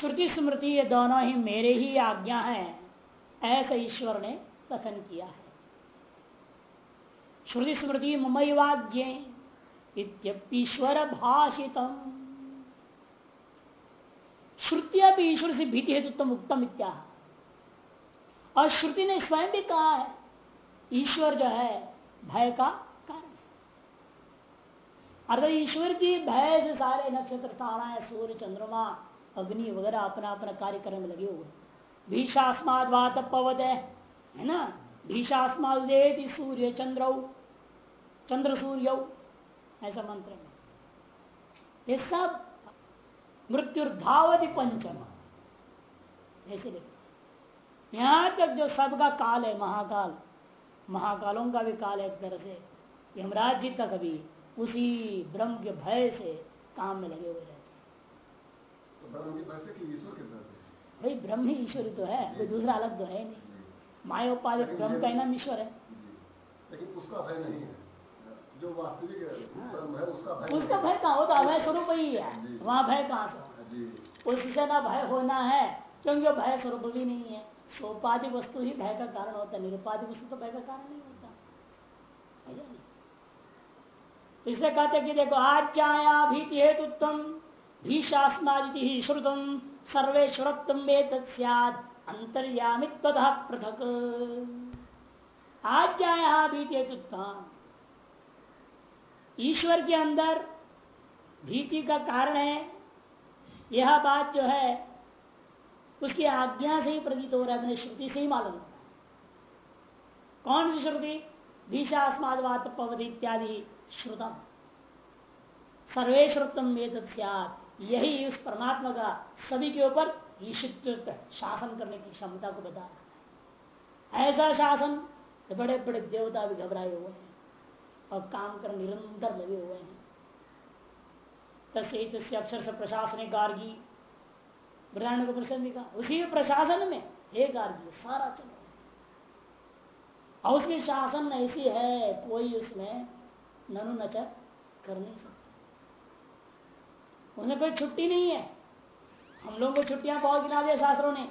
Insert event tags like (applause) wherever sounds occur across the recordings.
श्रुति स्मृति ये दोनों ही मेरे ही आज्ञा है, ऐसा ईश्वर ने कथन किया है। श्रुति स्मृति ममई वाज्ञ इत्यपीश्वर भाषितम। श्रुतिया भी ईश्वर से भीति हेतु तुम उत्तम इत्या। और श्रुति ने स्वयं भी कहा है, ईश्वर जो है, भय का कारण अर्थात ईश्वर की भय से सारे नक्षत्र तारा सूर्य, चंद्रमा अग्नि वगैरह अपना अपना कार्य करने में लगे हुए भीषास्माद वात पवत है ना? भीषास्माद सूर्य चंद्र चंद्र सूर्य, ऐसा मंत्र में ये सब मृत्यु धावती पंचम। ऐसे लिखे यहाँ तक जो सबका काल है, महाकाल, महाकालों का भी काल है एक तरह से, यमराज जी तक अभी उसी ब्रह्म के भय से काम में लगे हुए तो भाई ब्रह्म ही ईश्वरी तो है कोई दूसरा अलग तो है नहीं। मायोपाधि ब्रह्म का ही नाम ईश्वर है। लेकिन उसका भय नहीं है। जो वास्तविक हाँ। है। उसका भय उसका भय कहाँ होता अभय स्वरूप ही है। वहाँ भय कहाँ से उससे ना भय होना है क्योंकि भय स्वरूप भी नहीं है। सोपाधि वस्तु ही भय का कारण होता है निरुपाधि वस्तु तो भय का कारण नहीं होता। इसलिए कहते कि देखो आज आज्ञाया भीति हेतु भीषास्मादि ही श्रुतम सर्वेश्वरत्म में तत्द अंतर्यामित पृथक। आज्ञाया भीति ईश्वर के अंदर भीति का कारण है, यह बात जो है, उसकी आज्ञा से ही प्रतीत हो रहा है मैंने श्रुति से ही मालूम होता है। कौन सी श्रुति? भीषास्माद पवध इत्यादि श्रुतम। सर्वेश्वरत्म यही उस परमात्मा का सभी के ऊपर शासन करने की क्षमता को बता रहा है। ऐसा शासन तो बड़े बड़े देवता भी घबराए हुए हैं और काम कर निरंतर लगे हुए हैं। तस्य अक्षर से प्रशासन गार्गी, ब्रह्मांड को प्रसन्न का उसी प्रशासन में हे गार्गी, सारा चल। और उसकी शासन ऐसी है, कोई उसमें ननु नचर कर नहीं सकता। उन्हें कोई छुट्टी नहीं है। हम लोगों को छुट्टियाँ बहुत गिना दिया शास्त्रों ने,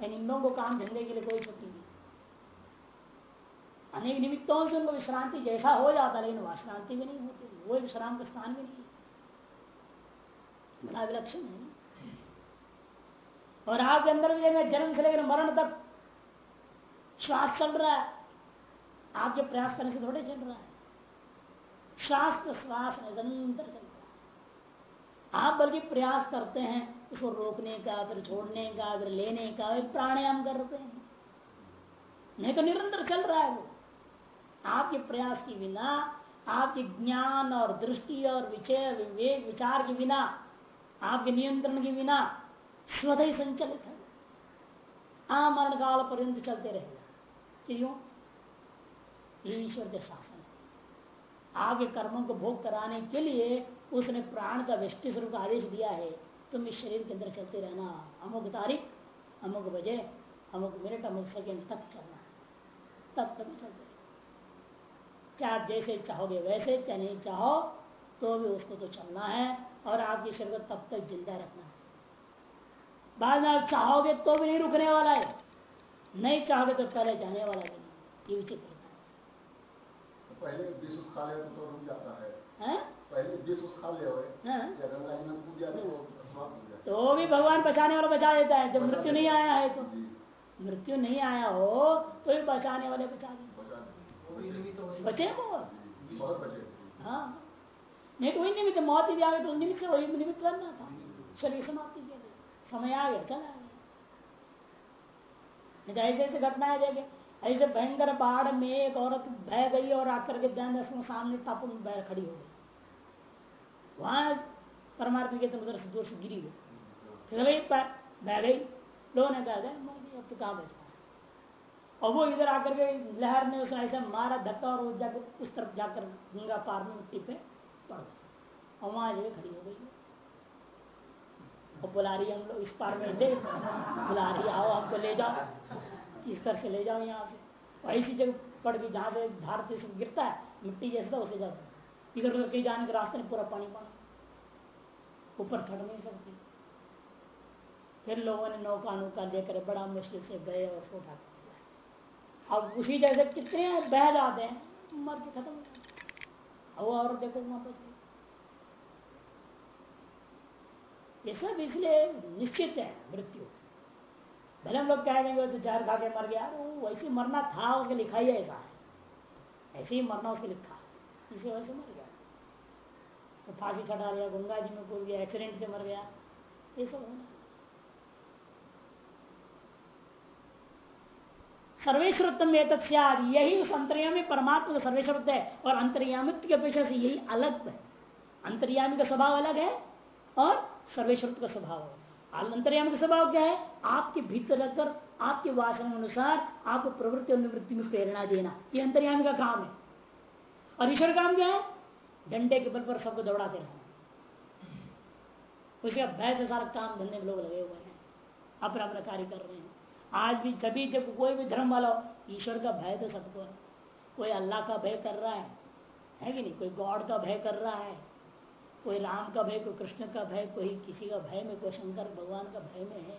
लेकिन इन लोगों को काम धंधे के लिए कोई छुट्टी नहीं। अनेक निमित्तों से उनको विश्रांति जैसा हो जाता, लेकिन विश्रांति भी नहीं होती, वो विश्राम का स्थान भी नहीं बड़ा विलक्षण है। और आपके अंदर भी जन्म से लेकर मरण तक श्वास चल रहा है आपके प्रयास करने से थोड़े चल रहा है। श्वास प्रश्वास निरंतर चल आप बल्कि प्रयास करते हैं, उसको रोकने का, फिर छोड़ने का, फिर लेने का प्राणायाम करते हैं। नहीं तो निरंतर चल रहा है वो। आपके प्रयास के बिना, आपके ज्ञान और दृष्टि और विचय, विवेक, विचार के बिना, आपके नियंत्रण के बिना स्वतः संचलित है। आमरण काल पर्यंत चलते रहेगा। क्यों? ईश्वर के शासन। आपके कर्मों को भोग कराने के लिए उसने प्राण का व्यष्टि स्वरूप आदेश दिया है। तुम इस शरीर के अंदर चलते रहना। अमुक तारीख, अमुक बजे, अमुक मिनट, अमुक सेकेंड तक चलना तब तक चलते चाहे आप जैसे चाहोगे वैसे चाहे नहीं चाहो तो भी उसको तो चलना है और आपके शरीर को तब तक ज़िंदा रखना है। बाद में आप चाहोगे तो भी नहीं रुकने वाला है। नहीं चाहोगे तो पहले जाने वाला भी नहीं ये विचित्र पहले विष खा ले तो रुक जाता है। है? पहले विष खा ले हाँ। गंगा जी में कूद जाए तो समाप्त हो तो भी भगवान बचाने वाला बचा देता है। जब मृत्यु नहीं आया है तो। मृत्यु नहीं आया हो तो भी बचाने वाले बचा देते बचे को जी, बहुत बचे। हाँ। नहीं तो वही निमित्त मौत यदि आगे तो निमित्त से वही निमित्त करना था। शरीर समाप्ति के लिए समय आ गया चला गया। नहीं तो ऐसे ऐसे घटनाएँ देखे। ऐसे भयंकर पहाड़ में एक औरत बह गई और आकर के ध्यान सामने टापू में बह खड़ी हो गई। वहाँ परमार्थ के उधर से दूर से गिरी पर बह गई, लोगों ने कहा अब तो कहाँ बच पाए और वो इधर आकर के लहर में उसने ऐसा मारा, धक्का और जाकर उस तरफ़ जाकर गंगा पार में मिट्टी पे पड़ गई। और वहाँ जगह खड़ी हो गई। और बुला रही हम लोग इस पार में दे बुला रही आओ, हमको ले जाओ। कर से ले जाओ यहाँ से। और ऐसी जगह पड़ गई जहाँ से धार से गिरता है, मिट्टी जैसा उसे जाता है। इधर उधर कहीं जाने के रास्ते में पूरा पानी पानी। ऊपर थट नहीं सकती। फिर लोगों ने नौका नौका लेकर बड़ा मुश्किल से गए और उठा कर अब उसी जैसे कितने बह जाते हैं मर के खत्म हो और देखो वहाँ पर। ये सब इसलिए निश्चित है, मृत्यु। भले हम लोग कह देंगे तो जहर खा के मर गया। वैसे मरना था, उसके लिखा ही ऐसा। है ऐसे ही मरना, उसके लिखा इसी वजह से मर गया। तो फांसी चढ़ा लिया, गंगा जी में कूद गया एक्सीडेंट से मर गया। ये सब होना। सर्वेश्वरत्म एतद यही उस अंतर्यामी परमात्मा का सर्वेश्वरत्व है। और अंतर्यामित्व की अपेक्षा से यही अलग है। अंतर्यामी का स्वभाव अलग है और सर्वेश्वरत्व का स्वभाव है। अंतर्यामी का स्वभाव क्या है? आपके भीतर रखकर आपके वासना अनुसार आपको प्रवृत्ति और निवृत्ति में प्रेरणा देना। ये अंतर्यामी का काम है। और ईश्वर काम क्या है? डंडे के बल पर सबको दौड़ाते रहना। उसके भय से सारा काम धंधे में लोग लगे हुए हैं। अपना अपना कार्य कर रहे हैं। आज भी सभी जब कोई भी धर्म वाला ईश्वर का भय तो सबको है। कोई अल्लाह का भय कर रहा है है कि नहीं? कोई गॉड का भय कर रहा है। कोई राम का भय, कोई कृष्ण का भय, कोई किसी का भय में, कोई शंकर भगवान का भय में है,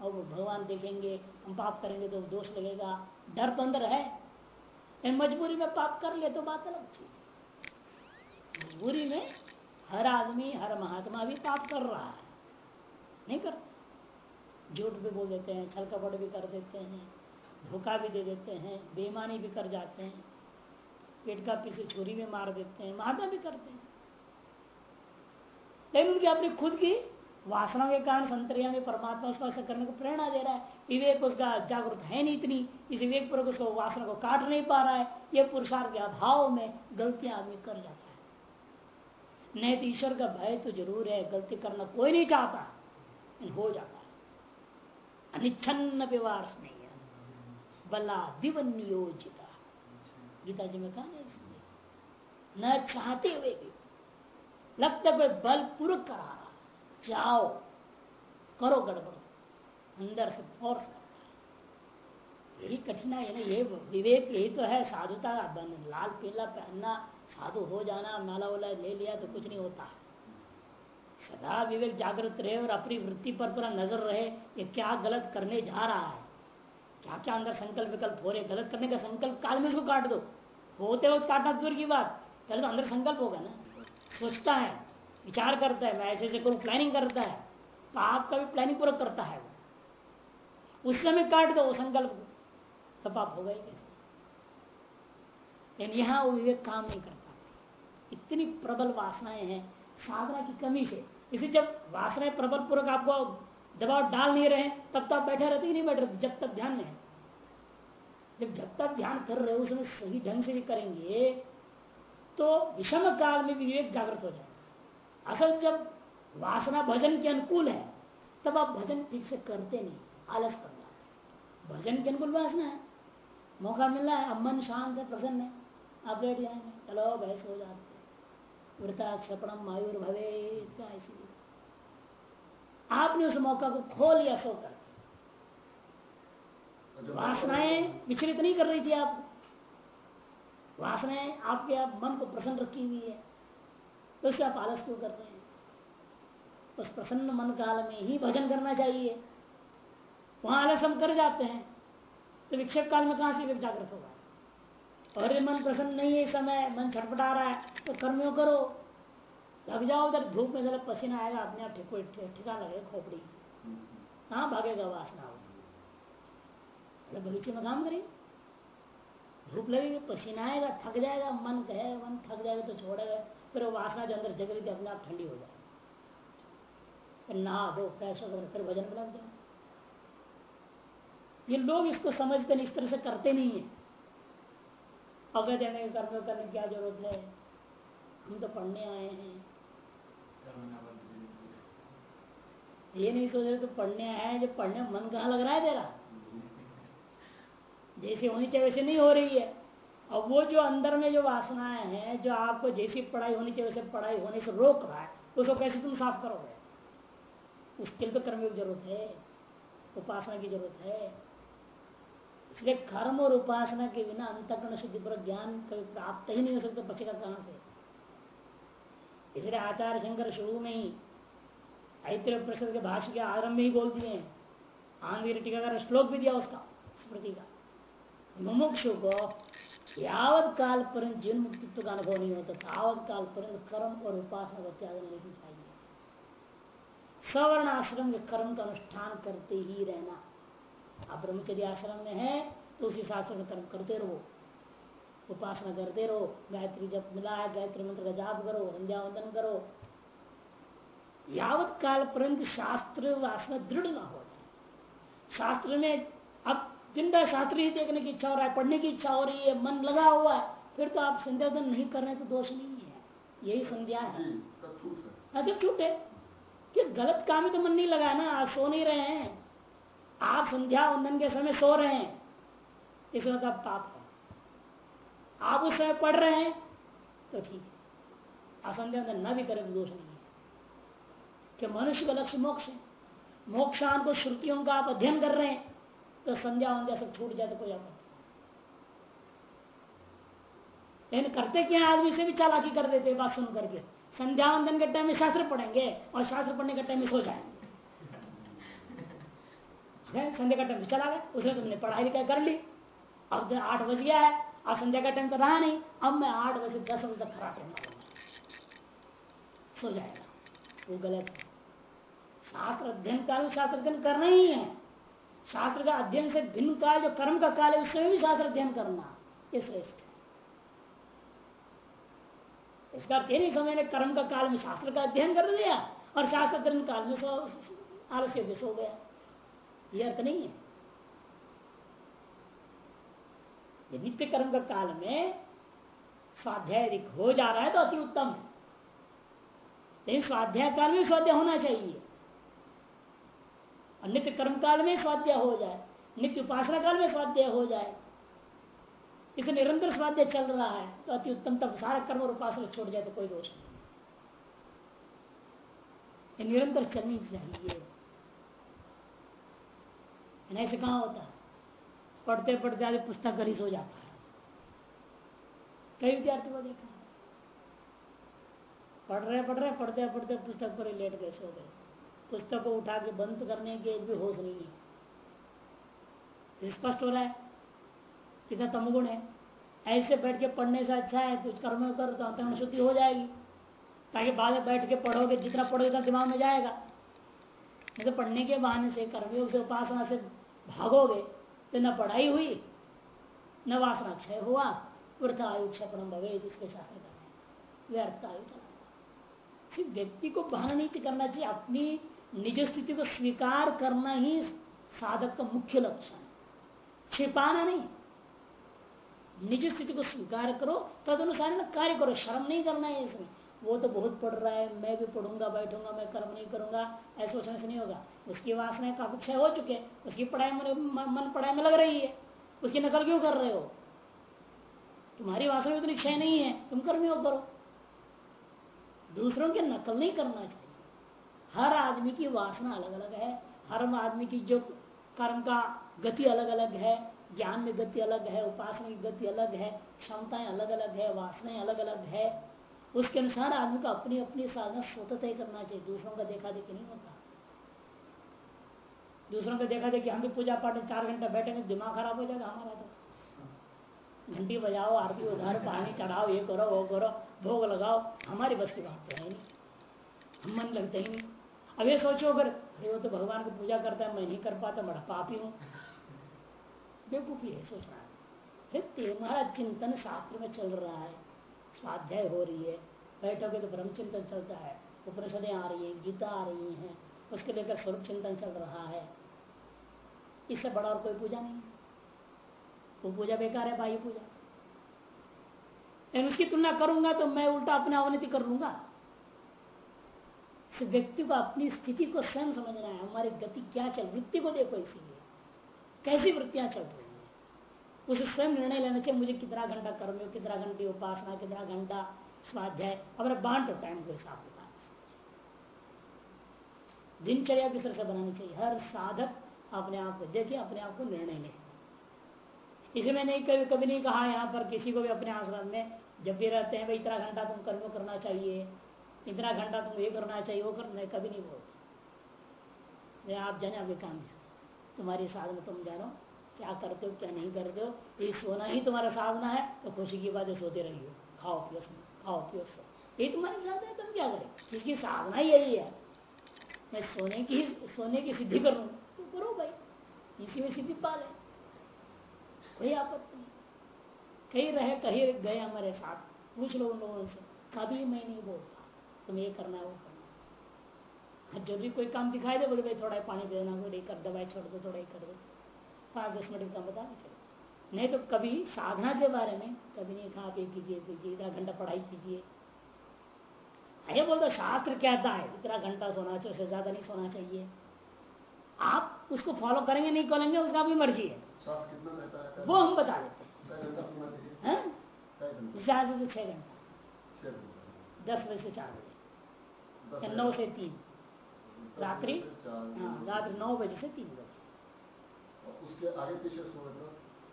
और वो भगवान देखेंगे, हम पाप करेंगे तो दोष लगेगा। डर तो अंदर है मजबूरी में पाप कर ले तो बात अलग चीज़ मजबूरी में हर आदमी, हर महात्मा भी पाप कर रहा है, नहीं कर झूठ भी बोल देते हैं, छल कपट भी कर देते हैं, धोखा भी दे देते हैं, बेईमानी भी कर जाते हैं, पेट का पीछे छुरी भी मार देते हैं, महात्मा भी करते हैं। लेकिन उनकी अपनी खुद की वासना के कारण, संतरिया में परमात्मा उसका ऐसा करने को प्रेरणा दे रहा है। विवेक उसका जागरूक है नहीं इतनी। इस विवेक पूर्वक उसको वासना को काट नहीं पा रहा है। ये पुरुषार्थ के अभाव में गलतियाँ आदमी कर जाता है। नहीं तो ईश्वर का भय तो ज़रूर है, गलती करना कोई नहीं चाहता हो जाता है। अनिच्छन्न विवास नहीं है। बला दिव नियोजिता गीता जी में कहा न चाहते हुए भी लगता बल पूर्वक करा। रहा जाओ। करो गड़बड़। अंदर से फोर्स यही कठिनाई है ना, ये विवेक, यही तो है, साधुता लाल पीला पहनना, साधु हो जाना, माला वाला ले लिया तो कुछ नहीं होता। सदा विवेक जागृत रहे और अपनी वृत्ति पर पूरा नज़र रहे ये क्या गलत करने जा रहा है। क्या क्या अंदर संकल्प विकल्प हो रहे गलत करने का संकल्प काल में उसको काट दो। होते वक्त काटना दूर की बात। पहले तो अंदर संकल्प होगा ना। सोचता है, विचार करता है मैं ऐसे ऐसे प्लानिंग करता है पाप का भी प्लानिंग पूरा करता है वो। उस समय काट दो संकल्प तो पाप ही कैसे? लेकिन यहाँ वो विवेक काम नहीं कर पाती। इतनी प्रबल वासनाएँ हैं, साधना की कमी से। इसे जब वासनाएँ प्रबल पूर्वक आपको दबाव डाल नहीं रहे, तब तक बैठे रहते ही नहीं बैठ रहे जब तक ध्यान नहीं। जब जब तक ध्यान कर रहे हो उसमें सही ढंग से भी करेंगे तो विषम काल में विवेक जागृत हो जाए असल जब वासना भजन के अनुकूल है तब आप भजन ठीक से करते नहीं आलस कर जाते भजन के अनुकूल वासना है। मौका मिल रहा है अब मन शांत है प्रसन्न है। आप बैठ जाएँगे चलो बहस हो जाते वृता क्षपणम मायूर भवे इसीलिए आपने उस मौका को खो लिया सो सोकर वासनाएँ विचलित नहीं कर रही थी आप। वासनाएँ आपके आप मन को प्रसन्न रखी हुई है। तो उससे आप आलस क्यों कर रहे हैं? उस प्रसन्न मन काल में ही भजन करना चाहिए। वहाँ आलस हम कर जाते हैं। तो विक्षेप काल में कहाँ से जागृत होगा? और मन प्रसन्न नहीं है समय मन छटपटा रहा है तो कर्मियों करो। लग जाओ उधर धूप में जरा पसीना आएगा अपने आप ठिको ठिका लगे खोपड़ी। कहाँ भागेगा वासना? बगीचे में काम करेंगे। धूप लगेगी, पसीना आएगा, थक जाएगा, मन कहे, मन थक जाएगा तो छोड़ेगा फिर वो वासना जो अंदर जग रही थी अपने आप ठंडी हो जाए फिर नहा दो फ्रेश हो फिर भजन में लग ये लोग इसको समझते नहीं, इस तरह से करते नहीं है। अवैध देने कर्म करने की क्या ज़रूरत है? हम तो पढ़ने आए हैं। ये नहीं सोच रहे तो पढ़ने आए हैं, जो पढ़ने मन कहाँ लग रहा है तेरा? जैसे होनी चाहिए वैसे नहीं हो रही है। और वो जो अंदर में जो वासनाएँ हैं, जो आपको जैसी पढ़ाई होनी चाहिए, वैसे पढ़ाई होने से रोक रहा है, उसको कैसे तुम साफ़ करोगे? उसके लिए तो कर्म की ज़रूरत है, उपासना की ज़रूरत है। इसलिए कर्म और उपासना के बिना अंतकरण शुद्धि पर ज्ञान कभी प्राप्त ही नहीं हो सकता बचेगा कहाँ से? इसलिए आचार्य शंकर शुरू में ही ऐत्र प्रसाद के भाष्य के आरंभ में ही बोल दिए आंधी टीकाकार श्लोक भी दिया उसका, स्मृति का। मुमुक्षु को यावत काल पर जीवन मुक्तित्व का अनुभव नहीं होता, तावत काल पर कर्म और उपासना का त्याग नहीं चाहिए सवर्ण आश्रम के कर्म का अनुष्ठान करते ही रहना। आप ब्रह्मचर्य आश्रम में है तो उसी शास्त्र में कर्म करते रहो। उपासना करते रहो, गायत्री जब मिला है, गायत्री मंत्र का जाप करो, संध्या वंदन करो। यावत काल पर्यंत शास्त्र वासना दृढ़ ना हो जाए। शास्त्र में दिन भर शास्त्र ही देखने की इच्छा हो रहा है पढ़ने की इच्छा हो रही है मन लगा हुआ है फिर तो आप संध्या नहीं कर रहे तो दोष नहीं है। यही संध्या है। तब छूट है कि गलत काम में तो मन नहीं लगा ना आप सो नहीं रहे हैं। आप संध्या वंदन के समय सो रहे हैं। इसमें का पाप है। आप उस समय पढ़ रहे हैं तो ठीक है। आप संध्या वंदन न भी करें तो दोष नहीं है। कि मनुष्य का लक्ष्य मोक्ष है। मोक्षान को श्रुतियों का आप अध्ययन कर रहे हैं। तो संध्या सब छूट जाए तो कोई आपत्ति। लेकिन करते क्या आदमी से भी चालाकी कर देते बात सुन करके। संध्या वंदन के टाइम में शास्त्र पढ़ेंगे और शास्त्र पढ़ने के टाइम में सो जाएँगे। संध्या का टाइम चला गया। उसने तुमने पढ़ाई लिखाई कर ली। अब तो आठ बज गया है। अब संध्या का टाइम तो रहा नहीं। अब मैं आठ बजे दस बजे तक खड़ा करना सो जाएगा। वो गलत शास्त्र अध्ययन काल में शास्त्र अध्ययन करना ही है। शास्त्र का अध्ययन से भिन्न काल, जो कर्म का काल है उसमें भी शास्त्र अध्ययन करना, ये श्रेष्ठ है। इसका अर्थ नहीं समझने कर्म का काल में शास्त्र का अध्ययन कर लिया और शास्त्र अध्ययन काल में आलस्य से सो गया। यह अर्थ नहीं है। ये नित्य कर्म का काल में स्वाध्याय हो जा रहा है तो अति उत्तम है। लेकिन स्वाध्याय काल में स्वाध्याय होना चाहिए। और नित्य कर्म काल में स्वाध्याय हो जाए, नित्य उपासना काल में स्वाध्याय हो जाए। इसे निरंतर स्वाध्याय चल रहा है तो अति उत्तम तब सारा कर्म और उपासना छोड़ जाए तो कोई दोष नहीं। निरंतर चलनी चाहिए। ऐसे कहा होता है, पढ़ते पढ़ते आगे पुस्तक कर ही जाता है। कई विद्यार्थी को देखा पढ़ रहे पढ़ रहे, पढ़ते पढ़ते पुस्तक पर लेट गए, सो गए। पुस्तक को उठा के बंद करने के भी होश नहीं है। स्पष्ट हो रहा है? कितना तमगुण है। ऐसे बैठ के पढ़ने से अच्छा है, कुछ कर्म करो तो अंत शुद्धि हो जाएगी। ताकि बाद बैठ के पढ़ोगे, जितना पढ़ोगे उतना दिमाग में जाएगा। नहीं तो पढ़ने के बहाने से कर्मयोग से, उपासना से भागोगे तो न पढ़ाई हुई, न वासना क्षय हुआ वृथा आयु क्षपण भवे जिसके कर व्यर्थ आयु चला व्यक्ति को बहाना नहीं करना चाहिए, अपनी निज स्थिति को स्वीकार करना ही साधक का मुख्य लक्षण है। छिपाना नहीं। निज स्थिति को स्वीकार करो तद अनुसार कार्य करो, शर्म नहीं करना है इसमें वो तो बहुत पढ़ रहा है, मैं भी पढ़ूँगा, बैठूँगा, मैं कर्म नहीं करूँगा, ऐसा सोचने से नहीं होगा। उसकी वासना काफ़ी क्षय हो चुके उसकी पढ़ाई में मन पढ़ाई में लग रही है। उसकी नकल क्यों कर रहे हो? तुम्हारी वासना में उतनी क्षय नहीं है, तुम कर्मयोग करो। दूसरों की नकल नहीं करना चाहिए। हर आदमी की वासना अलग अलग है। हर आदमी की जो कर्म का गति अलग अलग है, ज्ञान में गति अलग है, उपासना की गति अलग है, क्षमताएँ अलग अलग है, वासनाएँ अलग अलग है, उसके अनुसार आदमी को अपनी अपनी साधना स्वतः तय करना चाहिए। दूसरों का देखा देखी नहीं होता। दूसरों का देखा देखी हम भी पूजा पाठ में चार घंटा बैठेंगे, दिमाग खराब हो जाएगा हमारा तो। घंटी बजाओ, आरती उधार, पानी चढ़ाओ, ये करो, वो करो, भोग लगाओ, हमारी बस की बात तो है नहीं। हम मन लगते ही नहीं। अब ये सोचो, अगर वो तो भगवान को पूजा करता है, मैं नहीं कर पाता, बड़ा पापी हूँ। बेवकूफ़ी है सोचना फिर तुम्हारा चिंतन शास्त्र में चल रहा है। स्वाध्याय हो रही है। बैठोगे तो ब्रह्म चिंतन चलता है। उपनिषदें आ रही है, गीता आ रही है। उसके लेकर स्वरूप चिंतन चल रहा है। इससे बड़ा और कोई पूजा नहीं वो पूजा बेकार है, बाह्य पूजा। लेकिन उसकी तुलना करूँगा तो मैं उल्टा अपने अवनति कर लूँगा। व्यक्ति को अपनी स्थिति को स्वयं समझना है, हमारी गति क्या चल, वृत्ति को देखो इसीलिए। कैसी वृत्तियाँ चल रही है? उसे स्वयं निर्णय लेना चाहिए मुझे कितना घंटा कर्म कितना घंटे उपासना, कितना घंटा स्वाध्याय अपने बांटो टाइम के हिसाब से दिनचर्या किस तरह से बनानी चाहिए। हर साधक अपने आप को देखे, अपने आप को निर्णय ले। इसे मैंने कभी कभी नहीं कहा यहाँ पर किसी को भी अपने आश्रम में, जब भी रहते हैं, भाई, इतना घंटा तुम कर्म करना चाहिए। इतना घंटा तुम ये करना चाहिए, वो करना है कभी नहीं बोलते आप जाने आपके काम जाने तुम्हारी साधना तुम जानो, क्या करते हो, क्या नहीं करते हो। ये सोना ही तुम्हारा साधना है तो खुशी की बात सोते रहिए खाओ, पियो खाओ, पियो, सो। ये तुम्हारी साधना है, तुम क्या करें? इसकी साधना ही यही है। मैं सोने की सोने की सिद्धि करूँ तो करो भाई। इसी में सिद्धि पा ले कोई आपत्ति नहीं। कहीं रहे, कहीं गए हमारे साथ। पूछ लो उन लोगों से। कभी मैं नहीं बोलता। तुम ये करना है वो करना। है जब भी कोई काम दिखाई दे बोले भाई थोड़ा पानी दे देना थोड़ी कर दवाई छोड़ दो थोड़ा ही कर दो। पाँच दस मिनट का बता नहीं चलो। नहीं तो कभी साधना के बारे में कभी नहीं खा पी कीजिए कीजिए इतना घंटा पढ़ाई कीजिए। अरे बोल दो शास्त्र कहता है इतना घंटा सोना चाहिए उससे ज़्यादा नहीं सोना चाहिए। आप उसको फॉलो करेंगे नहीं करेंगे उसका भी मर्ज़ी है। है? वो हम बता देते चाहिए? हैं? ज़्यादा से छह घंटा। दस बजे से चार बजे। या नौ से तीन। रात्रि? हाँ। रात्रि नौ बजे से तीन बजे। उसके आगे पीछे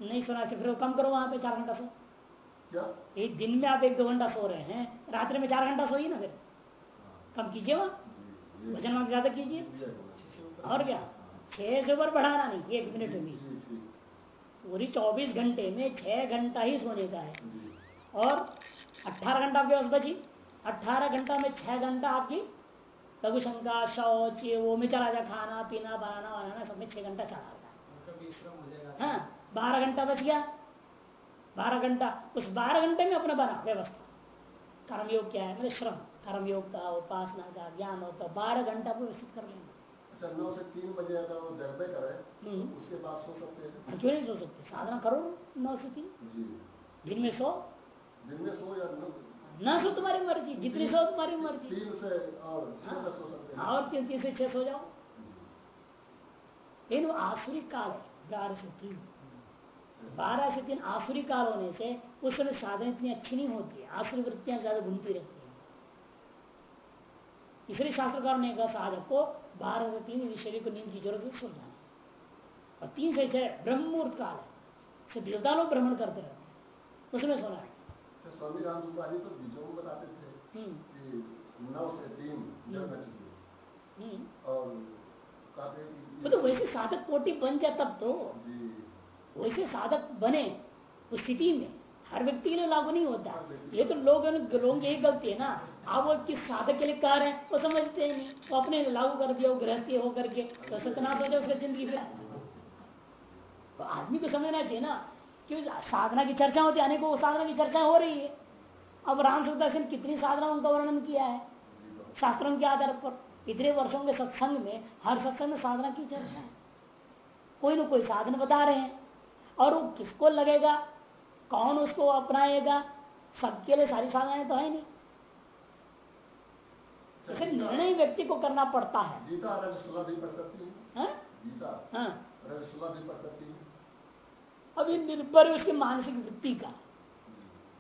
नहीं सोना चाहिए फिर वो कम करो वहाँ पे चार घंटा सो। क्या? एक दिन में आप एक दो घंटा सो रहे हैं रात्रि में चार घंटा सोइए ना फिर। कम कीजिए वहाँ। भजन वहाँ ज़्यादा कीजिए। और क्या? छह से ऊपर बढ़ाना नहीं एक मिनट में। भी पूरी चौबीस घंटे में छह घंटा ही सोने का है। और अट्ठारह घंटा आपके पास बची। अट्ठारह घंटा में छह घंटा आपकी लघु शंका शौच ये वो में चला जाए खाना पीना बनाना बनाना सब में छह घंटा चला जाता हो जाएगा। है हाँ बारह घंटा बच गया। बारह घंटा उस बारह घंटे में अपना बना व्यवस्था। कर्मयोग क्या है? मतलब श्रम। कर्मयोग का उपासना का ज्ञान होता है बारह घंटा को व्यवस्थित कर लेना अच्छा नौ से तीन बजे अगर वो जगबे करे हम्म। तो उसके बाद सो सकते हैं। क्यों नहीं सो सकते? साधना करो नौ से तीन। दिन में सो। दिन में सो या न- सो तुम्हारी मर्ज़ी जितनी सो तुम्हारी मर्ज़ी। और हैं और तीन तीन से छह सो जाओ। लेकिन आसुरी काल है बारह से तीन। बारह से तीन आसुरी काल होने से उस समय साधन इतनी अच्छी नहीं होती है आसुरी वृत्तियाँ ज़्यादा घूमती रहती हैं। इसलिए शास्त्रकार ने कहा साधक को बारह से तीन शरीर को नींद की ज़रूरत सो जाना। और तीन से छह ब्रह्म मुहूर्त काल है से देवता लोग भ्रमण करते रहते हैं। उसमें सोना है। स्वामी राम जी तो बीजों को बताते थे हम्म, कि नौ से तीन जगना चाहिए। हम्म। और कहते हैं तो वैसे साधक कोटि बन जाए तब तो। जी। वैसे साधक बने उस स्थिति में हर व्यक्ति के लिए लागू नहीं होता। ये तो लोग लोगों की यही गलती है ना। आप वो किस साधक के लिए कह रहे हैं वो समझते ही नहीं। वो अपने लागू कर दिया वो गृहस्थी हो करके। तो सत्यनाश हो जाए उसका ज़िंदगी फिर तो आदमी को समझना चाहिए ना। कि साधना की चर्चा होती है अनेकों साधना की चर्चा हो रही है। अब राम सुखदास ने कितनी साधनाओं का वर्णन किया है? शास्त्रों के आधार पर। इतने वर्षों के सत्संग में हर सत्संग में साधना की चर्चा है। कोई ना कोई साधन बता रहे हैं। और वो किसको लगेगा? कौन उसको अपनाएगा? सबके लिए सारी साधनाएँ तो है नहीं। इसे निर्णय व्यक्ति को करना पड़ता है। गीता रजसुला भी पढ़ सकती। है? गीता। रजसुला भी पढ़ सकती। है ये निर्भर है उसकी मानसिक वृत्ति का।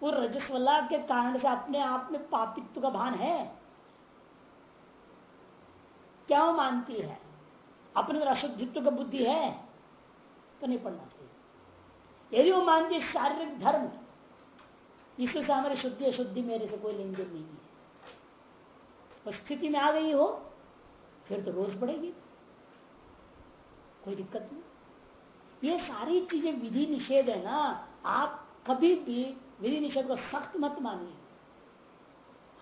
वो रजस्वला के कारण से अपने आप में पापित्व का भान है। क्या वो मानती है? अपने अंदर अशुद्धित्व का बुद्धि है? तो नहीं पढ़ना चाहिए। यदि वो मानती है शारीरिक धर्म इससे हमारी शुद्धि अशुद्धि मेरे से कोई लेन नहीं है। स्थिति में आ गई हो, फिर तो रोज पड़ेगी कोई दिक्कत नहीं। ये सारी चीज़ें विधि निषेध है ना, आप कभी भी विधि निषेध को सख्त मत मानिए।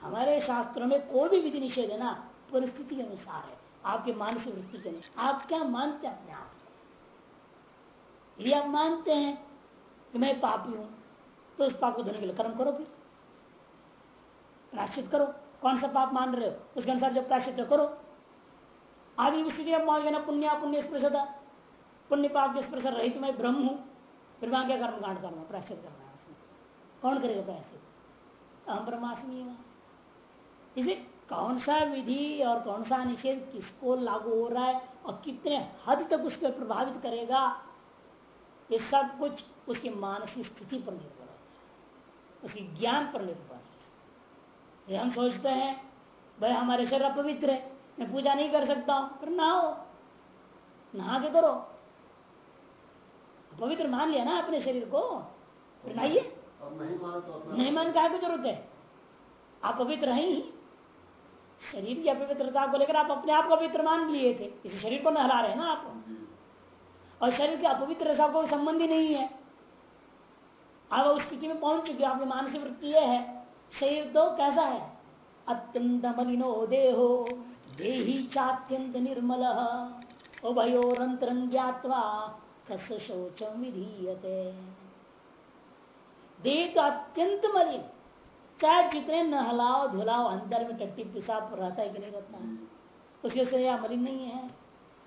हमारे शास्त्रों में कोई भी विधि निषेध है ना, परिस्थिति के अनुसार है, आपके मानसिक वृत्ति के अनुसार। आप क्या मानते हैं अपने आप को? यदि आप मानते हैं कि मैं पापी हूँ तो उस पाप को धोने के लिए कर्म करो फिर। प्राश्चित करो। कौन सा पाप मान रहे हो? उसके अनुसार जब प्राश्चित करो। आदि उस स्थिति में पहुँच गया ना पुण्य पुण्य स्पृशता पुण्य पाप के स्पर्श रहित मैं ब्रह्म हूँ, फिर वहाँ क्या कर्म कांड करना प्राश्चित करना है उसमें। कौन करेगा प्राश्चित अहम ब्रह्मास्मि है। इसे कौन सा विधि और कौन सा निषेध किसको लागू हो रहा है और कितने हद तक उसको प्रभावित करेगा? ये सब कुछ उसकी मानसिक स्थिति पर निर्भर है। उसके ज्ञान पर निर्भर है। हम सोचते हैं, भाई हमारे शरीर अपवित्र है, मैं पूजा नहीं कर सकता हूँ पर नहाओ। नहा के करो। पवित्र मान लिया ना अपने शरीर को? फिर नहाइए नहीं माने तो का को ज़रूरत है। आप पवित्र हैं ही। शरीर की अपवित्रता को लेकर आप अपने आप को पवित्र मान लिए थे। इस शरीर को नहला रहे हैं ना आप। और शरीर की अपवित्रता कोई संबंध ही नहीं है। अब उस स्थिति में पहुँच चुकी आपकी मानसिक वृत्ति यह है। शरीर तो कैसा है? अत्यंत मलिनो देहो देही चात्यंत निर्मल उभयोरंतरं कस शौचम विधीयते। देह तो अत्यंत मलिन। चाहे जितने नहलाओ धुलाओ अंदर में टट्टी पिसाब रहता है कि नहीं रहता है उसके से यह मलिन नहीं है।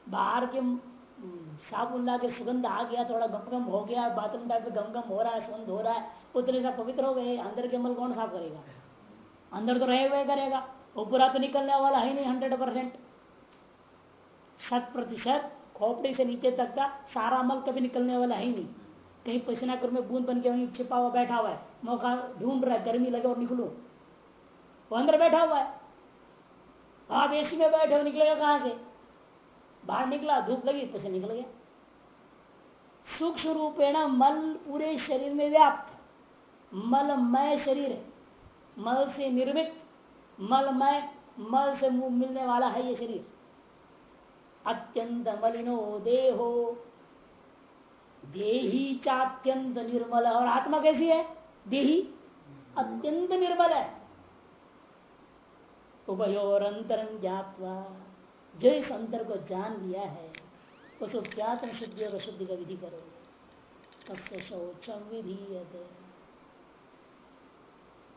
बाहर के हम्म, साबुन ला के सुगंध आ गया थोड़ा गम गम हो गया बाथरूम टाइप गम गम हो रहा है सुगंध हो रहा है उतने सा पवित्र हो गए अंदर के मल कौन साफ़ करेगा? अंदर तो रहे हुए करेगा। वो पूरा तो निकलने वाला है नहीं हंड्रेड परसेंट शत प्रतिशत खोपड़ी से नीचे तक का सारा मल कभी निकलने वाला है ही नहीं। कहीं पसीना कर में बूंद बन के वहीं छिपा हुआ बैठा हुआ है। मौका ढूंढ रहा है, गर्मी लगे और निकलो। वो अंदर बैठा हुआ है। आप एसी में बैठे हो, निकलेगा कहाँ से? बाहर निकला, धूप लगी तो से निकल गया। सूक्ष्म रूपेण मल पूरे शरीर में व्याप्त। मलमय शरीर। मल से निर्मित। मलमय मल से मुँह मिलने वाला है ये शरीर। अत्यंत मलिनो देहो। देही चात्यंत निर्मल, और आत्मा कैसी है? देही अत्यंत निर्मल है। उभयोर उभयोरंतरं ज्ञातवा जो इस अंतर को जान लिया है, उसको क्या तुम शुद्धि और अशुद्धि का विधि करोगे तस्य शौचम विधि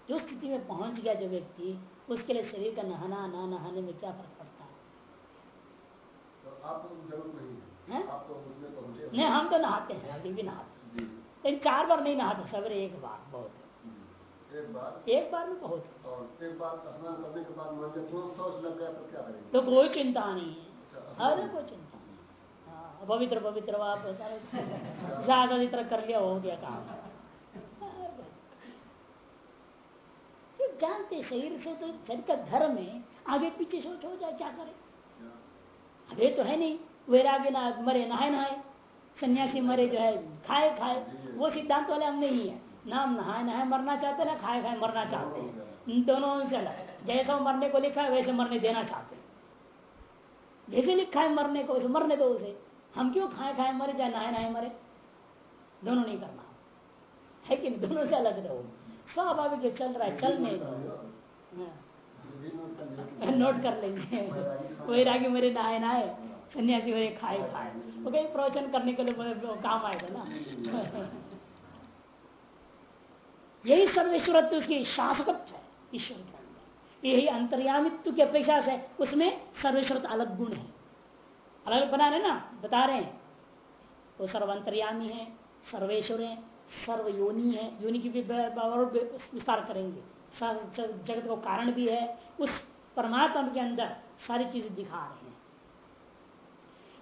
जो स्थिति में पहुँच गया जो व्यक्ति, उसके लिए शरीर का नहाना, ना नहाने में क्या फ़र्क है नहीं हम तो नहाते हैं अभी भी नहाते लेकिन चार बार नहीं नहाते सवेरे एक बार बहुत। एक बार? एक बार में बहुत। और एक बार स्नान करने के बाद मान शौच लग गया तो क्या करेंगे? तो कोई चिंता नहीं है। अच्छा, अरे कोई चिंता नहीं हाँ, पवित्र पवित्र आप ज़्यादा इतना कर लिया हो गया काम। (laughs) जानते शरीर से तो शरीर का धर्म है आगे पीछे सोच हो जाए क्या करे? ये तो है नहीं। वैराग्य ना मरे नहाए नहाए सन्यासी मरे जो है, खाए खाए। वो सिद्धांत वाले हम नहीं है। ना हम नहाए नहाए मरना चाहते ना, खाए खाए, मरना चाहते हैं। दोनों से अलग। जैसा मरने को लिखा है, वैसे मरने देना चाहते हैं। जैसे लिखा है मरने को, वैसे मरने दो उसे। हम क्यों खाए खाए, मरे जाए नहाए नहाए मरे? दोनों नहीं करना। है कि दोनों से अलग रहो। स्वाभाविक चल रहा है, चलने दो। हाँ। नोट कर लेंगे। वैरागी मेरे नहाए नहाए सन्यासी मेरे खाए खाए। वो कहीं प्रवचन करने के लिए काम आएगा ना। यही सर्वेश्वरत्व उसकी शासकत्व है, ईश्वर के अंदर। यही अंतर्यामित्व की अपेक्षा से उसमें सर्वेश्वरत्व अलग गुण है। अलग बना रहे ना, बता रहे हैं। वो सर्व अंतर्यामी है, सर्वेश्वर है सर्व योनि है। योनि की भी विस्तार करेंगे। जगत को कारण भी है, उस परमात्मा के अंदर सारी चीज़ें दिखा रहे हैं।